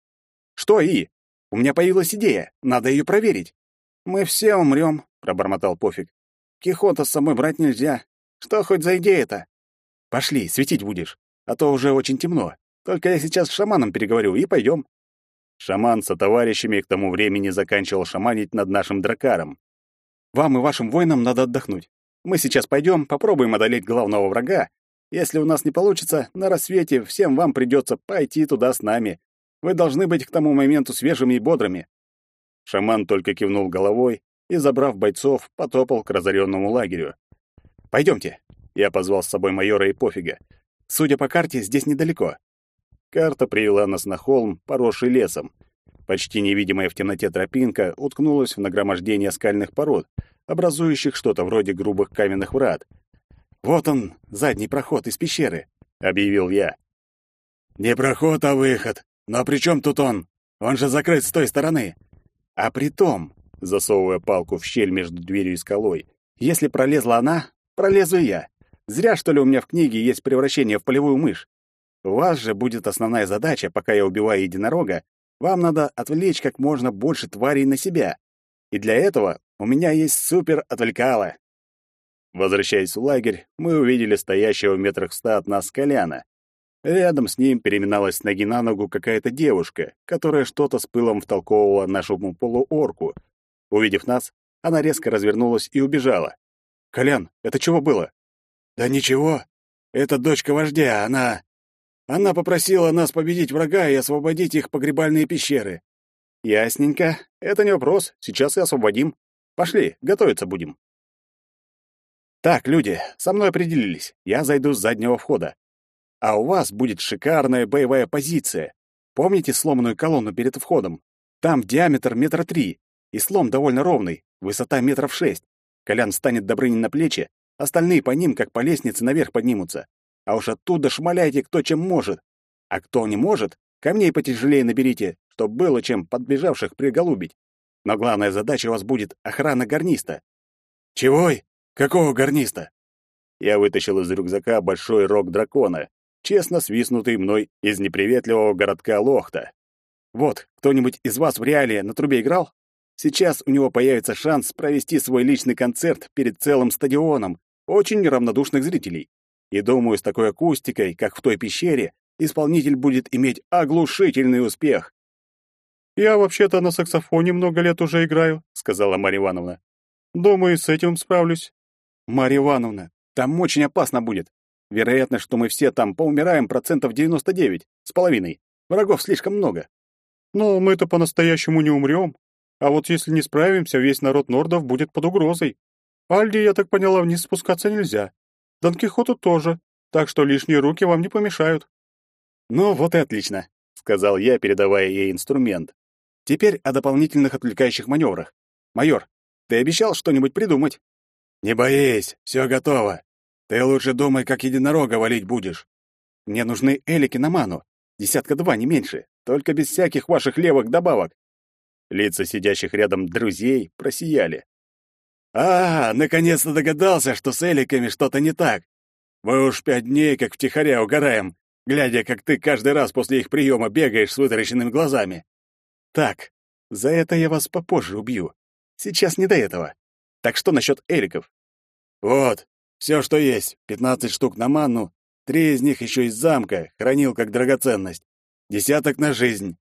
Что и? У меня появилась идея, надо ее проверить. Мы все умрем, пробормотал Пофиг. Кихота с собой брать нельзя. Что хоть за идея-то? Пошли, светить будешь, а то уже очень темно. Только я сейчас с шаманом переговорю и пойдем. Шаман со товарищами к тому времени заканчивал шаманить над нашим дракаром. Вам и вашим воинам надо отдохнуть. Мы сейчас пойдем, попробуем одолеть главного врага, если у нас не получится, на рассвете всем вам придется пойти туда с нами. Вы должны быть к тому моменту свежими и бодрыми». Шаман только кивнул головой и, забрав бойцов, потопал к разоренному лагерю. Пойдемте. Я позвал с собой майора и пофига. Судя по карте, здесь недалеко. Карта привела нас на холм, поросший лесом. Почти невидимая в темноте тропинка уткнулась в нагромождение скальных пород, образующих что-то вроде грубых каменных врат — «Вот он, задний проход из пещеры», — объявил я. «Не проход, а выход. Но при чем тут он? Он же закрыт с той стороны». «А при том», — засовывая палку в щель между дверью и скалой, «если пролезла она, пролезу я. Зря, что ли, у меня в книге есть превращение в полевую мышь. У вас же будет основная задача, пока я убиваю единорога, Вам надо отвлечь как можно больше тварей на себя. И для этого у меня есть супер-отвлекало. Возвращаясь в лагерь, мы увидели стоящего в метрах ста от нас Коляна. Рядом с ним переминалась ноги на ногу какая-то девушка, которая что-то с пылом втолковывала нашему полуорку. Увидев нас, она резко развернулась и убежала. «Колян, это чего было?» «Да ничего. Это дочка вождя, она... Она попросила нас победить врага и освободить их погребальные пещеры». «Ясненько. Это не вопрос. Сейчас и освободим. Пошли, готовиться будем». «Так, люди, со мной определились. Я зайду с заднего входа. А у вас будет шикарная боевая позиция. Помните сломанную колонну перед входом? Там диаметр метра три, и слом довольно ровный, высота метров шесть. Колян станет Добрынин на плечи, остальные по ним, как по лестнице, наверх поднимутся. А уж оттуда шмаляйте кто чем может. А кто не может, камней потяжелее наберите, чтоб было чем подбежавших приголубить. Но главная задача у вас будет охрана гарниста. Чего? Какого гарниста? Я вытащил из рюкзака большой рог дракона, честно свистнутый мной из неприветливого городка Лохта. Вот, кто-нибудь из вас в реале на трубе играл? Сейчас у него появится шанс провести свой личный концерт перед целым стадионом очень равнодушных зрителей. И думаю, с такой акустикой, как в той пещере, исполнитель будет иметь оглушительный успех. «Я вообще-то на саксофоне много лет уже играю», — сказала Марья Ивановна. «Думаю, с этим справлюсь». «Марья Ивановна, там очень опасно будет. Вероятно, что мы все там поумираем процентов 99 с половиной. Врагов слишком много. Но мы-то по-настоящему не умрем. А вот если не справимся, весь народ нордов будет под угрозой. Альди, я так поняла, вниз спускаться нельзя. Дон Кихоту тоже, так что лишние руки вам не помешают. Ну вот и отлично, сказал я, передавая ей инструмент. Теперь о дополнительных отвлекающих маневрах. Майор, ты обещал что-нибудь придумать? Не боись, все готово. Ты лучше думай, как единорога валить будешь. Мне нужны элики на ману. Десятка два, не меньше. Только без всяких ваших левых добавок. Лица сидящих рядом друзей просияли. «А, наконец-то догадался, что с эликами что-то не так. Мы уж пять дней как втихаря угораем, глядя, как ты каждый раз после их приема бегаешь с вытаращенными глазами». «Так, за это я вас попозже убью. Сейчас не до этого. Так что насчет эликов?» «Вот, все, что есть. Пятнадцать штук на манну, три из них еще из замка, хранил как драгоценность. Десяток на жизнь.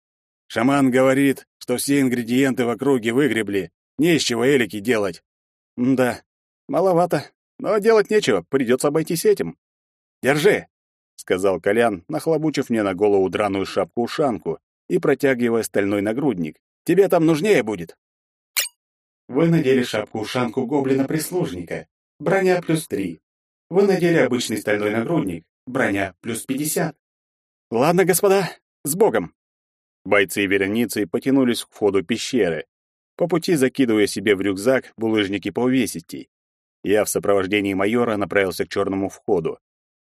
Шаман говорит, что все ингредиенты в округе выгребли. Не из чего элики делать. М да, маловато. Но делать нечего, придется обойтись этим. Держи, сказал Колян, нахлобучив мне на голову драную шапку-ушанку и протягивая стальной нагрудник. Тебе там нужнее будет. Вы надели шапку-ушанку гоблина-прислужника. Броня плюс три. Вы надели обычный стальной нагрудник. Броня плюс пятьдесят. Ладно, господа, с Богом. Бойцы вереницы потянулись к входу пещеры, по пути закидывая себе в рюкзак булыжники по увесистей. Я в сопровождении майора направился к черному входу.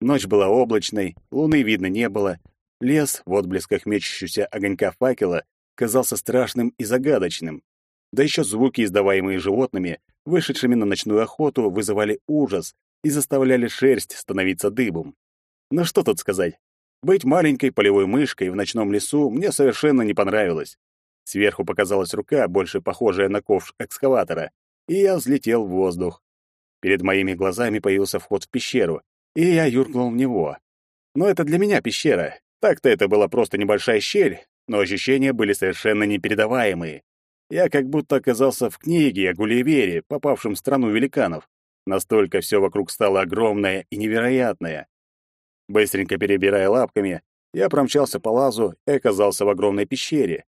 Ночь была облачной, луны видно не было. Лес в отблесках мечущегося огонька факела казался страшным и загадочным. Да еще звуки, издаваемые животными, вышедшими на ночную охоту, вызывали ужас и заставляли шерсть становиться дыбом. Но что тут сказать? Быть маленькой полевой мышкой в ночном лесу мне совершенно не понравилось. Сверху показалась рука, больше похожая на ковш экскаватора, и я взлетел в воздух. Перед моими глазами появился вход в пещеру, и я юркнул в него. Но это для меня пещера. Так-то это была просто небольшая щель, но ощущения были совершенно непередаваемые. Я как будто оказался в книге о Гулливере, попавшем в страну великанов. Настолько все вокруг стало огромное и невероятное. Быстренько перебирая лапками, я промчался по лазу и оказался в огромной пещере.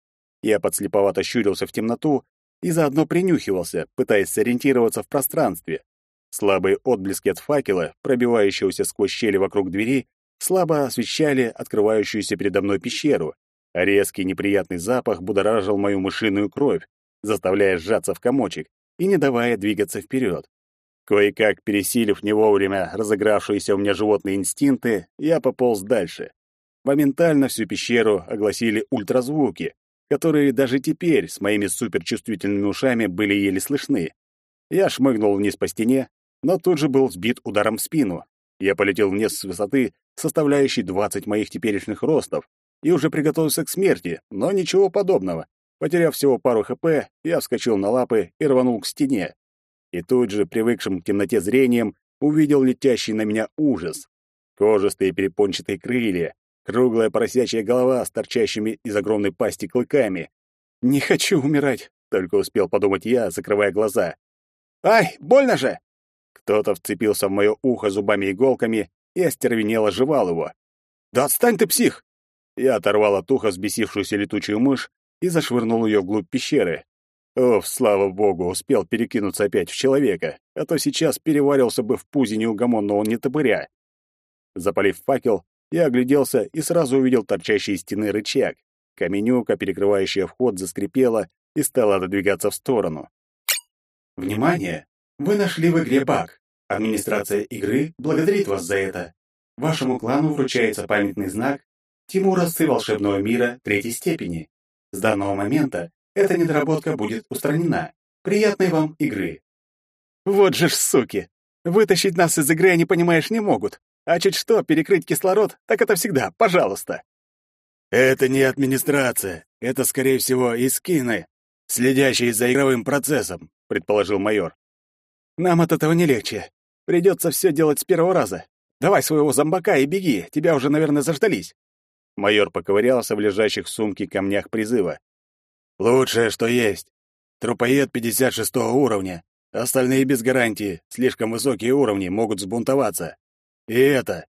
Я подслеповато щурился в темноту и заодно принюхивался, пытаясь сориентироваться в пространстве. Слабые отблески от факела, пробивающегося сквозь щели вокруг двери, слабо освещали открывающуюся передо мной пещеру, Резкий неприятный запах будоражил мою мышиную кровь, заставляя сжаться в комочек и не давая двигаться вперед. Кое-как пересилив не вовремя разыгравшиеся у меня животные инстинкты, я пополз дальше. Моментально всю пещеру огласили ультразвуки, которые даже теперь с моими суперчувствительными ушами были еле слышны. Я шмыгнул вниз по стене, но тут же был сбит ударом в спину. Я полетел вниз с высоты, составляющей 20 моих теперешних ростов, и уже приготовился к смерти, но ничего подобного. Потеряв всего пару ХП, я вскочил на лапы и рванул к стене. И тут же, привыкшим к темноте зрением, увидел летящий на меня ужас. Кожистые перепончатые крылья, круглая поросячья голова с торчащими из огромной пасти клыками. «Не хочу умирать», — только успел подумать я, закрывая глаза. «Ай, больно же!» Кто-то вцепился в мое ухо зубами-иголками и остервенело жевал его. «Да отстань ты, псих!» Я оторвал от уха взбесившуюся летучую мышь и зашвырнул ее вглубь пещеры. Оф, слава богу, успел перекинуться опять в человека, а то сейчас переварился бы в пузе неугомонного нетопыря. Запалив факел, я огляделся и сразу увидел торчащий из стены рычаг. Каменюка, перекрывающая вход, заскрипела и стала отодвигаться в сторону. Внимание! Вы нашли в игре баг. Администрация игры благодарит вас за это. Вашему клану вручается памятный знак Тимуросцы волшебного мира третьей степени. С данного момента эта недоработка будет устранена. Приятной вам игры. Вот же ж суки! Вытащить нас из игры они, понимаешь, не могут. А чуть что, перекрыть кислород, так это всегда, пожалуйста. Это не администрация. Это, скорее всего, искины, следящие за игровым процессом, предположил майор. Нам от этого не легче. Придется все делать с первого раза. Давай своего зомбака и беги, тебя уже, наверное, заждались. Майор поковырялся в лежащих в сумке камнях призыва. «Лучшее, что есть. Трупоед 56 уровня. Остальные без гарантии. Слишком высокие уровни могут сбунтоваться. И это.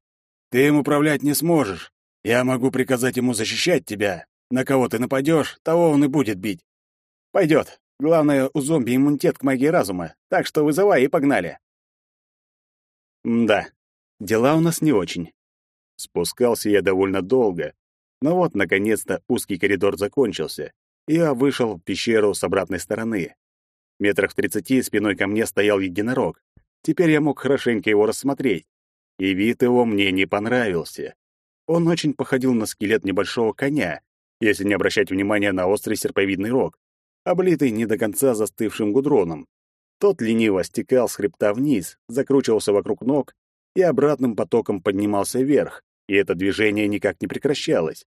Ты им управлять не сможешь. Я могу приказать ему защищать тебя. На кого ты нападешь, того он и будет бить. Пойдет. Главное, у зомби иммунитет к магии разума. Так что вызывай и погнали. Да, дела у нас не очень. Спускался я довольно долго, но вот, наконец-то, узкий коридор закончился, я вышел в пещеру с обратной стороны. Метрах в тридцати спиной ко мне стоял единорог. Теперь я мог хорошенько его рассмотреть, и вид его мне не понравился. Он очень походил на скелет небольшого коня, если не обращать внимания на острый серповидный рог, облитый не до конца застывшим гудроном. Тот лениво стекал с хребта вниз, закручивался вокруг ног и обратным потоком поднимался вверх, и это движение никак не прекращалось.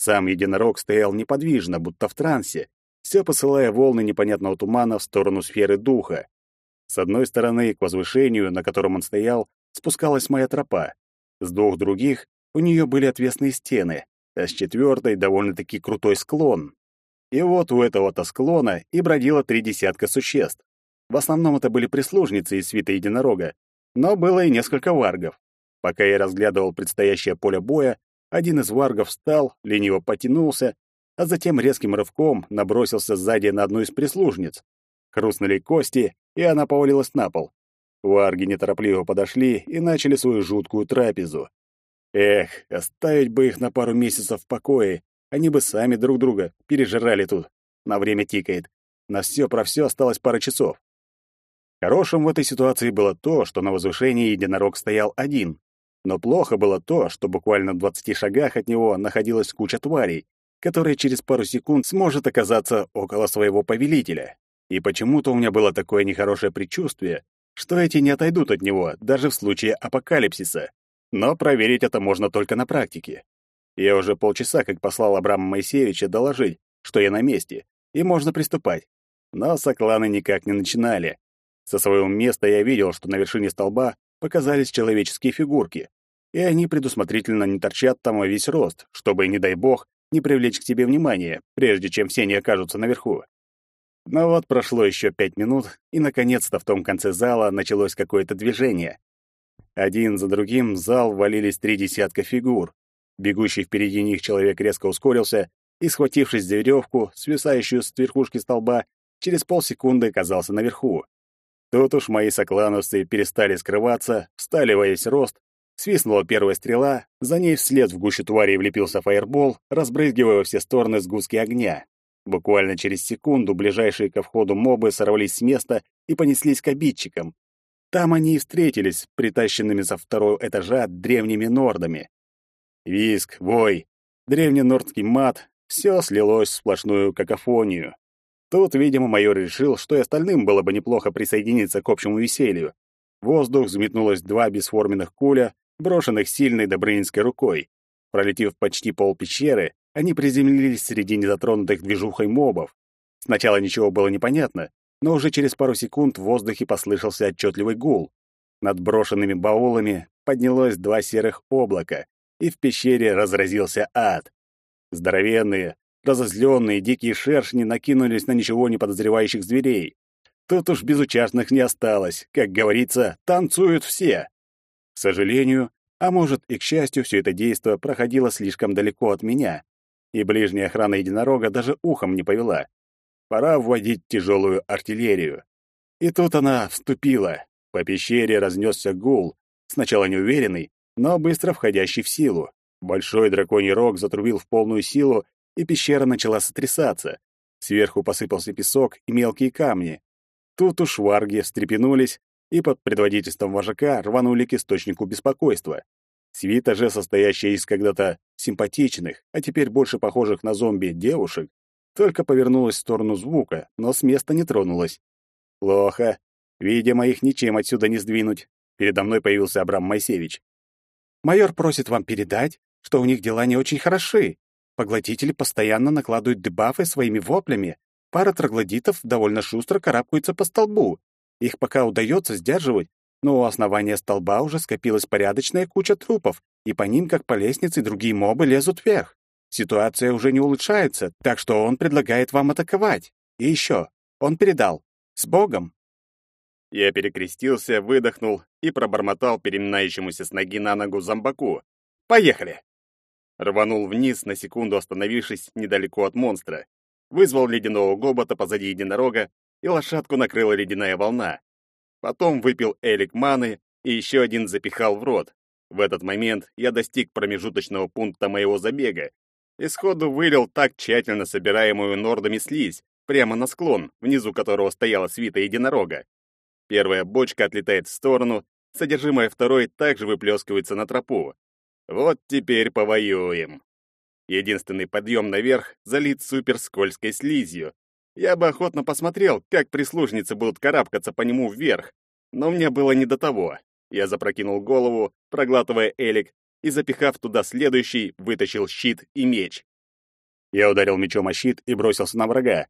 Сам единорог стоял неподвижно, будто в трансе, все посылая волны непонятного тумана в сторону сферы духа. С одной стороны, к возвышению, на котором он стоял, спускалась моя тропа. С двух других у нее были отвесные стены, а с четвертой довольно-таки крутой склон. И вот у этого-то склона и бродило три десятка существ. В основном это были прислужницы из свита единорога, но было и несколько варгов. Пока я разглядывал предстоящее поле боя, один из варгов встал, лениво потянулся, а затем резким рывком набросился сзади на одну из прислужниц. Хрустнули кости, и она повалилась на пол. Варги неторопливо подошли и начали свою жуткую трапезу. Эх, оставить бы их на пару месяцев в покое, они бы сами друг друга пережирали тут. На время тикает. На все про все осталось пара часов. Хорошим в этой ситуации было то, что на возвышении единорог стоял один. Но плохо было то, что буквально в двадцати шагах от него находилась куча тварей, которая через пару секунд сможет оказаться около своего повелителя. И почему-то у меня было такое нехорошее предчувствие, что эти не отойдут от него даже в случае апокалипсиса. Но проверить это можно только на практике. Я уже полчаса как послал Абрама Моисеевича доложить, что я на месте, и можно приступать. Но сокланы никак не начинали, со своего места я видел, что на вершине столба показались человеческие фигурки, и они предусмотрительно не торчат там во весь рост, чтобы, не дай бог, не привлечь к себе внимание, прежде чем все они окажутся наверху. Но вот прошло еще пять минут, и, наконец-то, в том конце зала началось какое-то движение. Один за другим в зал ввалились три десятка фигур. Бегущий впереди них человек резко ускорился и, схватившись за веревку, свисающую с верхушки столба, через полсекунды оказался наверху. Тут уж мои соклановцы перестали скрываться, встали во весь рост, свистнула первая стрела, за ней вслед в гущу тварей влепился фаербол, разбрызгивая во все стороны сгустки огня. Буквально через секунду ближайшие ко входу мобы сорвались с места и понеслись к обидчикам. Там они и встретились, притащенными со второго этажа древними нордами. Виск, вой, древний нордский мат — все слилось в сплошную какофонию. Тут, видимо, майор решил, что и остальным было бы неплохо присоединиться к общему веселью. В воздух взметнулось два бесформенных куля, брошенных сильной добрынинской рукой. Пролетев почти пол пещеры, они приземлились среди недотронутых движухой мобов. Сначала ничего было непонятно, но уже через пару секунд в воздухе послышался отчетливый гул. Над брошенными баулами поднялось два серых облака, и в пещере разразился ад. Здоровенные, разозленные дикие шершни накинулись на ничего не подозревающих зверей. Тут уж безучастных не осталось. Как говорится, танцуют все. К сожалению, а может и к счастью, все это действо проходило слишком далеко от меня, и ближняя охрана единорога даже ухом не повела. Пора вводить тяжелую артиллерию. И тут она вступила. По пещере разнесся гул, сначала неуверенный, но быстро входящий в силу. Большой драконий рог затрубил в полную силу, и пещера начала сотрясаться. Сверху посыпался песок и мелкие камни. Тут уж варги встрепенулись и под предводительством вожака рванули к источнику беспокойства. Свита же, состоящая из когда-то симпатичных, а теперь больше похожих на зомби девушек, только повернулась в сторону звука, но с места не тронулась. Плохо. Видимо, их ничем отсюда не сдвинуть. Передо мной появился Абрам Моисеевич. Майор просит вам передать, что у них дела не очень хороши. Поглотители постоянно накладывают дебафы своими воплями, Пара троглодитов довольно шустро карабкаются по столбу. Их пока удается сдерживать, но у основания столба уже скопилась порядочная куча трупов, и по ним, как по лестнице, другие мобы лезут вверх. Ситуация уже не улучшается, так что он предлагает вам атаковать. И еще, он передал. С Богом!» Я перекрестился, выдохнул и пробормотал переминающемуся с ноги на ногу зомбаку. «Поехали!» Рванул вниз, на секунду остановившись недалеко от монстра вызвал ледяного гобота позади единорога, и лошадку накрыла ледяная волна. Потом выпил элик маны и еще один запихал в рот. В этот момент я достиг промежуточного пункта моего забега и сходу вылил так тщательно собираемую нордами слизь прямо на склон, внизу которого стояла свита единорога. Первая бочка отлетает в сторону, содержимое второй также выплескивается на тропу. Вот теперь повоюем. Единственный подъем наверх залит суперскользкой слизью. Я бы охотно посмотрел, как прислужницы будут карабкаться по нему вверх, но мне было не до того. Я запрокинул голову, проглатывая элик, и, запихав туда следующий, вытащил щит и меч. Я ударил мечом о щит и бросился на врага.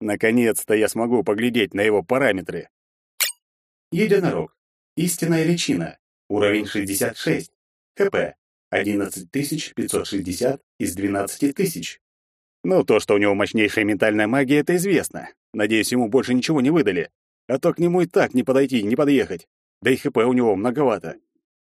Наконец-то я смогу поглядеть на его параметры. Единорог. Истинная личина. Уровень 66. КП 11560 из 12 тысяч. Ну, то, что у него мощнейшая ментальная магия, это известно. Надеюсь, ему больше ничего не выдали. А то к нему и так не подойти, не подъехать. Да и ХП у него многовато.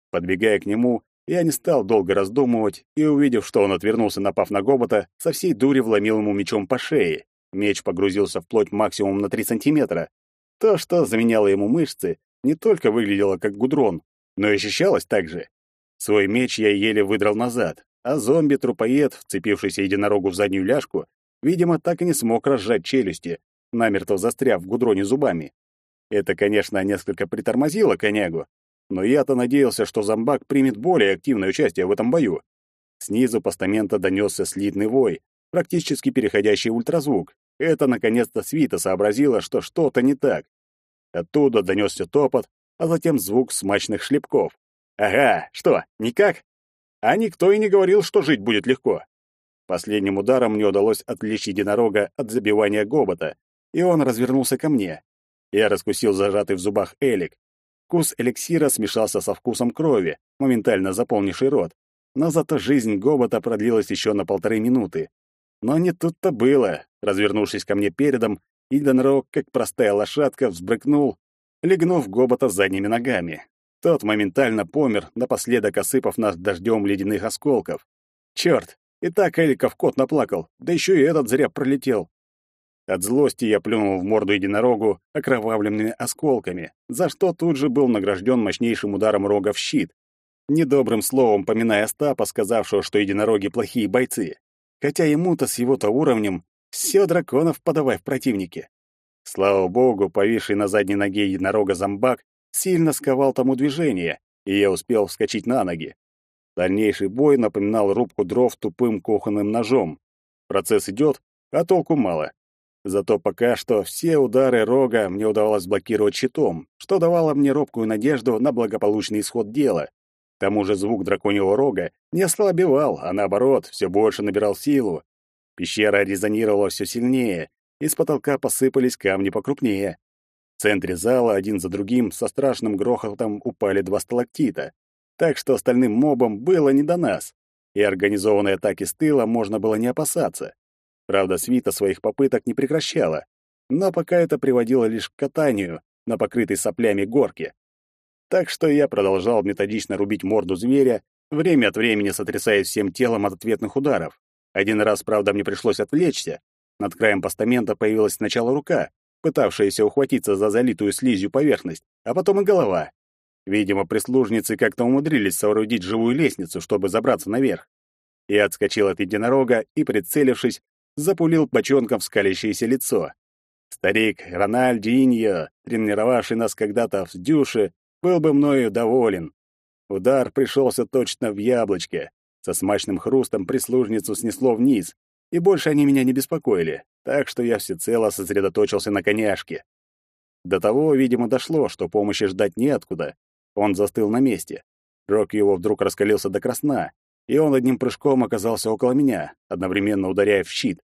Подбегая к нему, я не стал долго раздумывать и, увидев, что он отвернулся, напав на гобота, со всей дури вломил ему мечом по шее. Меч погрузился в плоть максимум на 3 сантиметра. То, что заменяло ему мышцы, не только выглядело как гудрон, но и ощущалось так же. Свой меч я еле выдрал назад, а зомби-трупоед, вцепившийся единорогу в заднюю ляжку, видимо, так и не смог разжать челюсти, намертво застряв в гудроне зубами. Это, конечно, несколько притормозило конягу, но я-то надеялся, что зомбак примет более активное участие в этом бою. Снизу постамента донесся слитный вой, практически переходящий в ультразвук. Это, наконец-то, свита сообразила, что что-то не так. Оттуда донесся топот, а затем звук смачных шлепков. Ага, что, никак? А никто и не говорил, что жить будет легко. Последним ударом мне удалось отвлечь единорога от забивания гобота, и он развернулся ко мне. Я раскусил зажатый в зубах элик. Вкус эликсира смешался со вкусом крови, моментально заполнивший рот. Но зато жизнь гобота продлилась еще на полторы минуты. Но не тут-то было. Развернувшись ко мне передом, единорог, как простая лошадка, взбрыкнул, легнув гобота задними ногами. Тот моментально помер, напоследок осыпав нас дождем ледяных осколков. Черт, и так Эликов кот наплакал, да еще и этот зря пролетел. От злости я плюнул в морду единорогу окровавленными осколками, за что тут же был награжден мощнейшим ударом рога в щит, недобрым словом поминая Остапа, сказавшего, что единороги плохие бойцы. Хотя ему-то с его-то уровнем все драконов подавай в противнике. Слава богу, повисший на задней ноге единорога зомбак сильно сковал тому движение, и я успел вскочить на ноги. Дальнейший бой напоминал рубку дров тупым кухонным ножом. Процесс идет, а толку мало. Зато пока что все удары рога мне удавалось блокировать щитом, что давало мне робкую надежду на благополучный исход дела. тому же звук драконьего рога не ослабевал, а наоборот, все больше набирал силу. Пещера резонировала все сильнее, из потолка посыпались камни покрупнее. В центре зала один за другим со страшным грохотом упали два сталактита, так что остальным мобам было не до нас, и организованной атаки с тыла можно было не опасаться. Правда, свита своих попыток не прекращала, но пока это приводило лишь к катанию на покрытой соплями горке. Так что я продолжал методично рубить морду зверя, время от времени сотрясаясь всем телом от ответных ударов. Один раз, правда, мне пришлось отвлечься. Над краем постамента появилась сначала рука, пытавшаяся ухватиться за залитую слизью поверхность, а потом и голова. Видимо, прислужницы как-то умудрились соорудить живую лестницу, чтобы забраться наверх. Я отскочил от единорога и, прицелившись, запулил бочонком в скалящееся лицо. Старик Рональдиньо, тренировавший нас когда-то в дюше, был бы мною доволен. Удар пришелся точно в яблочко. Со смачным хрустом прислужницу снесло вниз, и больше они меня не беспокоили, так что я всецело сосредоточился на коняшке. До того, видимо, дошло, что помощи ждать неоткуда. Он застыл на месте. Рог его вдруг раскалился до красна, и он одним прыжком оказался около меня, одновременно ударяя в щит.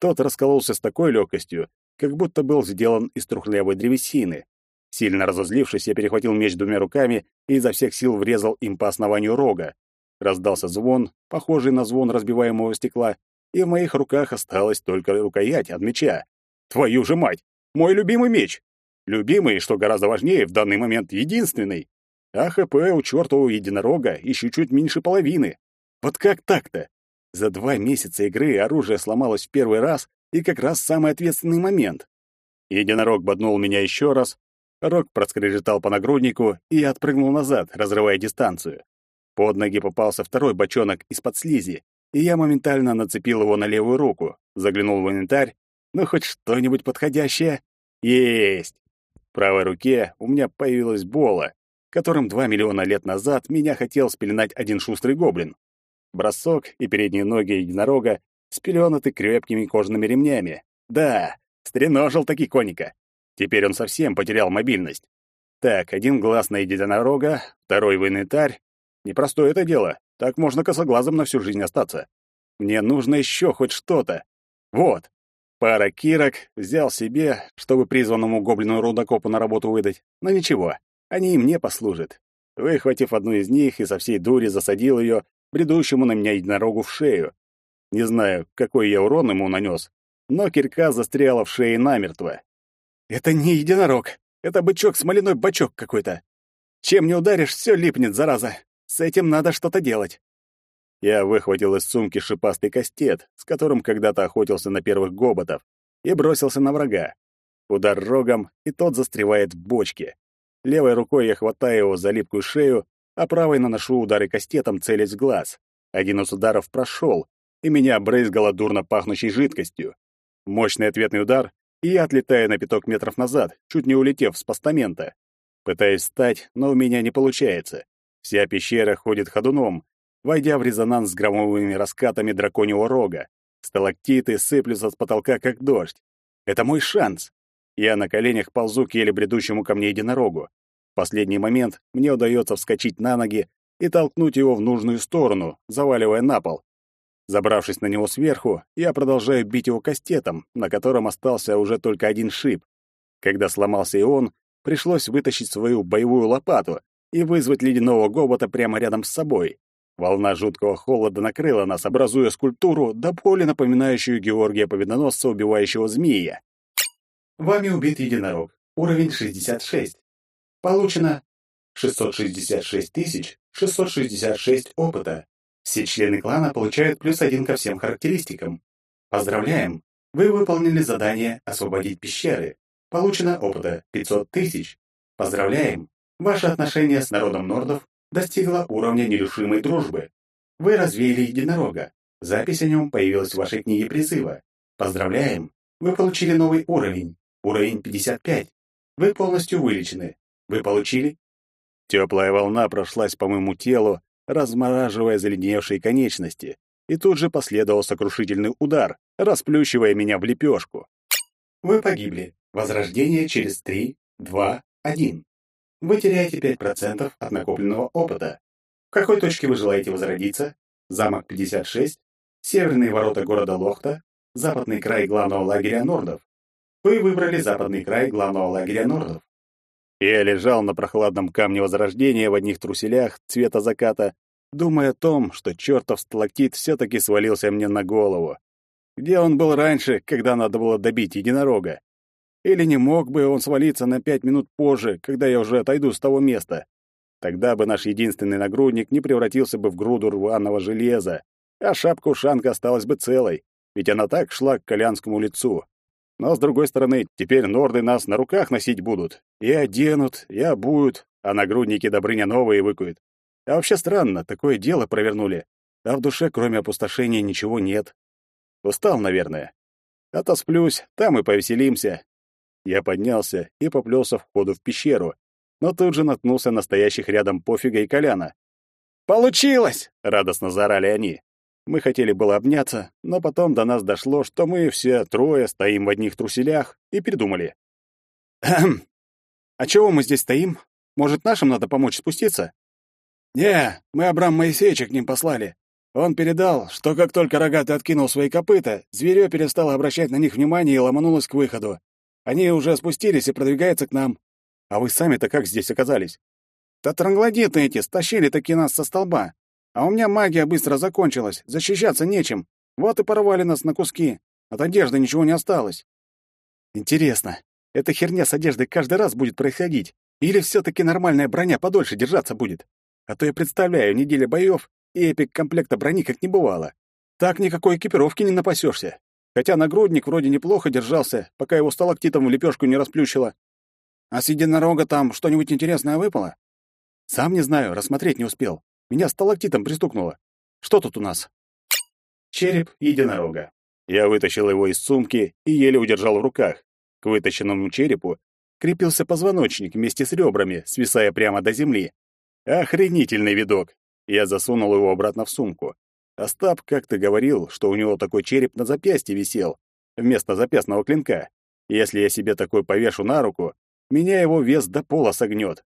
Тот раскололся с такой легкостью, как будто был сделан из трухлявой древесины. Сильно разозлившись, я перехватил меч двумя руками и изо всех сил врезал им по основанию рога. Раздался звон, похожий на звон разбиваемого стекла, и в моих руках осталась только рукоять от меча. Твою же мать! Мой любимый меч! Любимый, что гораздо важнее, в данный момент единственный. А ХП у чертового единорога еще чуть меньше половины. Вот как так-то? За два месяца игры оружие сломалось в первый раз, и как раз самый ответственный момент. Единорог боднул меня еще раз, Рог проскрежетал по нагруднику, и отпрыгнул назад, разрывая дистанцию. Под ноги попался второй бочонок из-под слизи, и я моментально нацепил его на левую руку, заглянул в инвентарь. Ну, хоть что-нибудь подходящее? Есть! В правой руке у меня появилась бола, которым два миллиона лет назад меня хотел спеленать один шустрый гоблин. Бросок и передние ноги единорога спеленаты крепкими кожаными ремнями. Да, стреножил таки коника. Теперь он совсем потерял мобильность. Так, один глаз на единорога, второй в инвентарь. Непростое это дело. Так можно косоглазом на всю жизнь остаться. Мне нужно еще хоть что-то. Вот. Пара кирок взял себе, чтобы призванному гоблину рудокопу на работу выдать. Но ничего, они и мне послужат. Выхватив одну из них и со всей дури засадил ее, бредущему на меня единорогу в шею. Не знаю, какой я урон ему нанес, но кирка застряла в шее намертво, это не единорог. Это бычок-смоляной бачок какой-то. Чем не ударишь, все липнет, зараза. С этим надо что-то делать. Я выхватил из сумки шипастый кастет, с которым когда-то охотился на первых гоботов, и бросился на врага. Удар рогом, и тот застревает в бочке. Левой рукой я хватаю его за липкую шею, а правой наношу удары кастетом, целясь в глаз. Один из ударов прошел, и меня брызгало дурно пахнущей жидкостью. Мощный ответный удар, и я отлетаю на пяток метров назад, чуть не улетев с постамента. Пытаюсь встать, но у меня не получается. Вся пещера ходит ходуном, войдя в резонанс с громовыми раскатами драконьего рога. Сталактиты сыплются с потолка, как дождь. Это мой шанс. Я на коленях ползу к еле бредущему ко мне единорогу. В последний момент мне удается вскочить на ноги и толкнуть его в нужную сторону, заваливая на пол. Забравшись на него сверху, я продолжаю бить его кастетом, на котором остался уже только один шип. Когда сломался и он, пришлось вытащить свою боевую лопату и вызвать ледяного гобота прямо рядом с собой. Волна жуткого холода накрыла нас, образуя скульптуру, до боли напоминающую Георгия Победоносца, убивающего змея. Вами убит единорог. Уровень 66. Получено 666 666 опыта. Все члены клана получают плюс один ко всем характеристикам. Поздравляем! Вы выполнили задание «Освободить пещеры». Получено опыта 500 тысяч. Поздравляем! Ваше отношение с народом Нордов достигло уровня нерушимой дружбы. Вы развеяли единорога. Запись о нем появилась в вашей книге призыва. Поздравляем! Вы получили новый уровень. Уровень 55. Вы полностью вылечены. Вы получили... Теплая волна прошлась по моему телу, размораживая заледеневшие конечности, и тут же последовал сокрушительный удар, расплющивая меня в лепешку. Вы погибли. Возрождение через 3, 2, 1. Вы теряете 5% от накопленного опыта. какой точке вы желаете возродиться? Замок 56, северные ворота города Лохта, западный край главного лагеря Нордов. Вы выбрали западный край главного лагеря Нордов. Я лежал на прохладном камне Возрождения в одних труселях цвета заката, думая о том, что чертов сталактит все-таки свалился мне на голову. Где он был раньше, когда надо было добить единорога? Или не мог бы он свалиться на пять минут позже, когда я уже отойду с того места? Тогда бы наш единственный нагрудник не превратился бы в груду рваного железа, а шапка-ушанка осталась бы целой, ведь она так шла к колянскому лицу. Но, с другой стороны, теперь норды нас на руках носить будут. И оденут, и обуют, а нагрудники Добрыня новые выкуют. А вообще странно, такое дело провернули. А в душе, кроме опустошения, ничего нет. Устал, наверное. Отосплюсь, там и повеселимся. Я поднялся и поплелся в входу в пещеру, но тут же наткнулся на стоящих рядом Пофига и Коляна. «Получилось!» — радостно заорали они. Мы хотели было обняться, но потом до нас дошло, что мы все трое стоим в одних труселях и передумали. «Хм, а чего мы здесь стоим? Может, нашим надо помочь спуститься?» «Не, мы Абрам Моисеевича к ним послали. Он передал, что как только рогатый откинул свои копыта, зверё перестало обращать на них внимание и ломанулось к выходу. Они уже спустились и продвигаются к нам. А вы сами-то как здесь оказались? Да транглодиты эти стащили таки нас со столба. А у меня магия быстро закончилась, защищаться нечем. Вот и порвали нас на куски. От одежды ничего не осталось. Интересно, эта херня с одеждой каждый раз будет происходить? Или все-таки нормальная броня подольше держаться будет? А то я представляю, неделя боев, и эпик комплекта брони как не бывало. Так никакой экипировки не напасешься. Хотя нагрудник вроде неплохо держался, пока его сталактитом в лепешку не расплющило. А с единорога там что-нибудь интересное выпало? Сам не знаю, рассмотреть не успел. Меня сталактитом пристукнуло. Что тут у нас? Череп единорога. Я вытащил его из сумки и еле удержал в руках. К вытащенному черепу крепился позвоночник вместе с ребрами, свисая прямо до земли. Охренительный видок. Я засунул его обратно в сумку. Остап как-то говорил, что у него такой череп на запястье висел, вместо запястного клинка. Если я себе такой повешу на руку, меня его вес до пола согнет.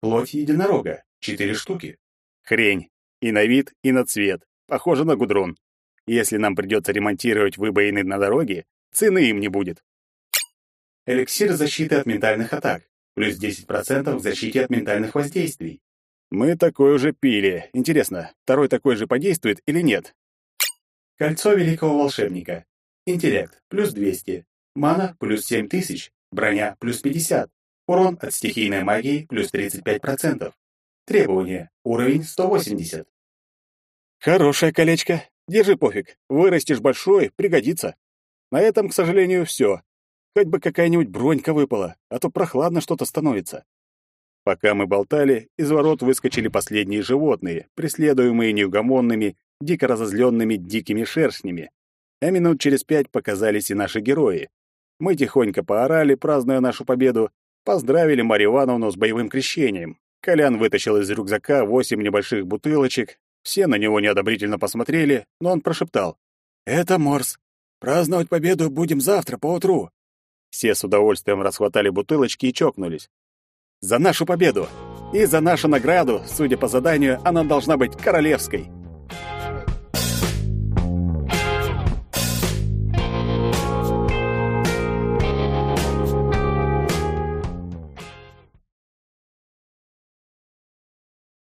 Плоть единорога. Четыре штуки. Хрень. И на вид, и на цвет. Похоже на гудрон. Если нам придется ремонтировать выбоины на дороге, цены им не будет. Эликсир защиты от ментальных атак. Плюс 10% к защите от ментальных воздействий. Мы такой уже пили. Интересно, второй такой же подействует или нет? Кольцо великого волшебника. Интеллект плюс 200. Мана плюс 7000. Броня плюс 50. Урон от стихийной магии плюс 35%. Требования. Уровень 180. Хорошее колечко. Держи пофиг. Вырастешь большой, пригодится. На этом, к сожалению, все. Хоть бы какая-нибудь бронька выпала, а то прохладно что-то становится. Пока мы болтали, из ворот выскочили последние животные, преследуемые неугомонными, дико разозленными дикими шершнями. А минут через пять показались и наши герои. Мы тихонько поорали, празднуя нашу победу, поздравили Марью Ивановну с боевым крещением. Колян вытащил из рюкзака восемь небольших бутылочек. Все на него неодобрительно посмотрели, но он прошептал. «Это Морс. Праздновать победу будем завтра поутру». Все с удовольствием расхватали бутылочки и чокнулись. «За нашу победу! И за нашу награду, судя по заданию, она должна быть королевской!»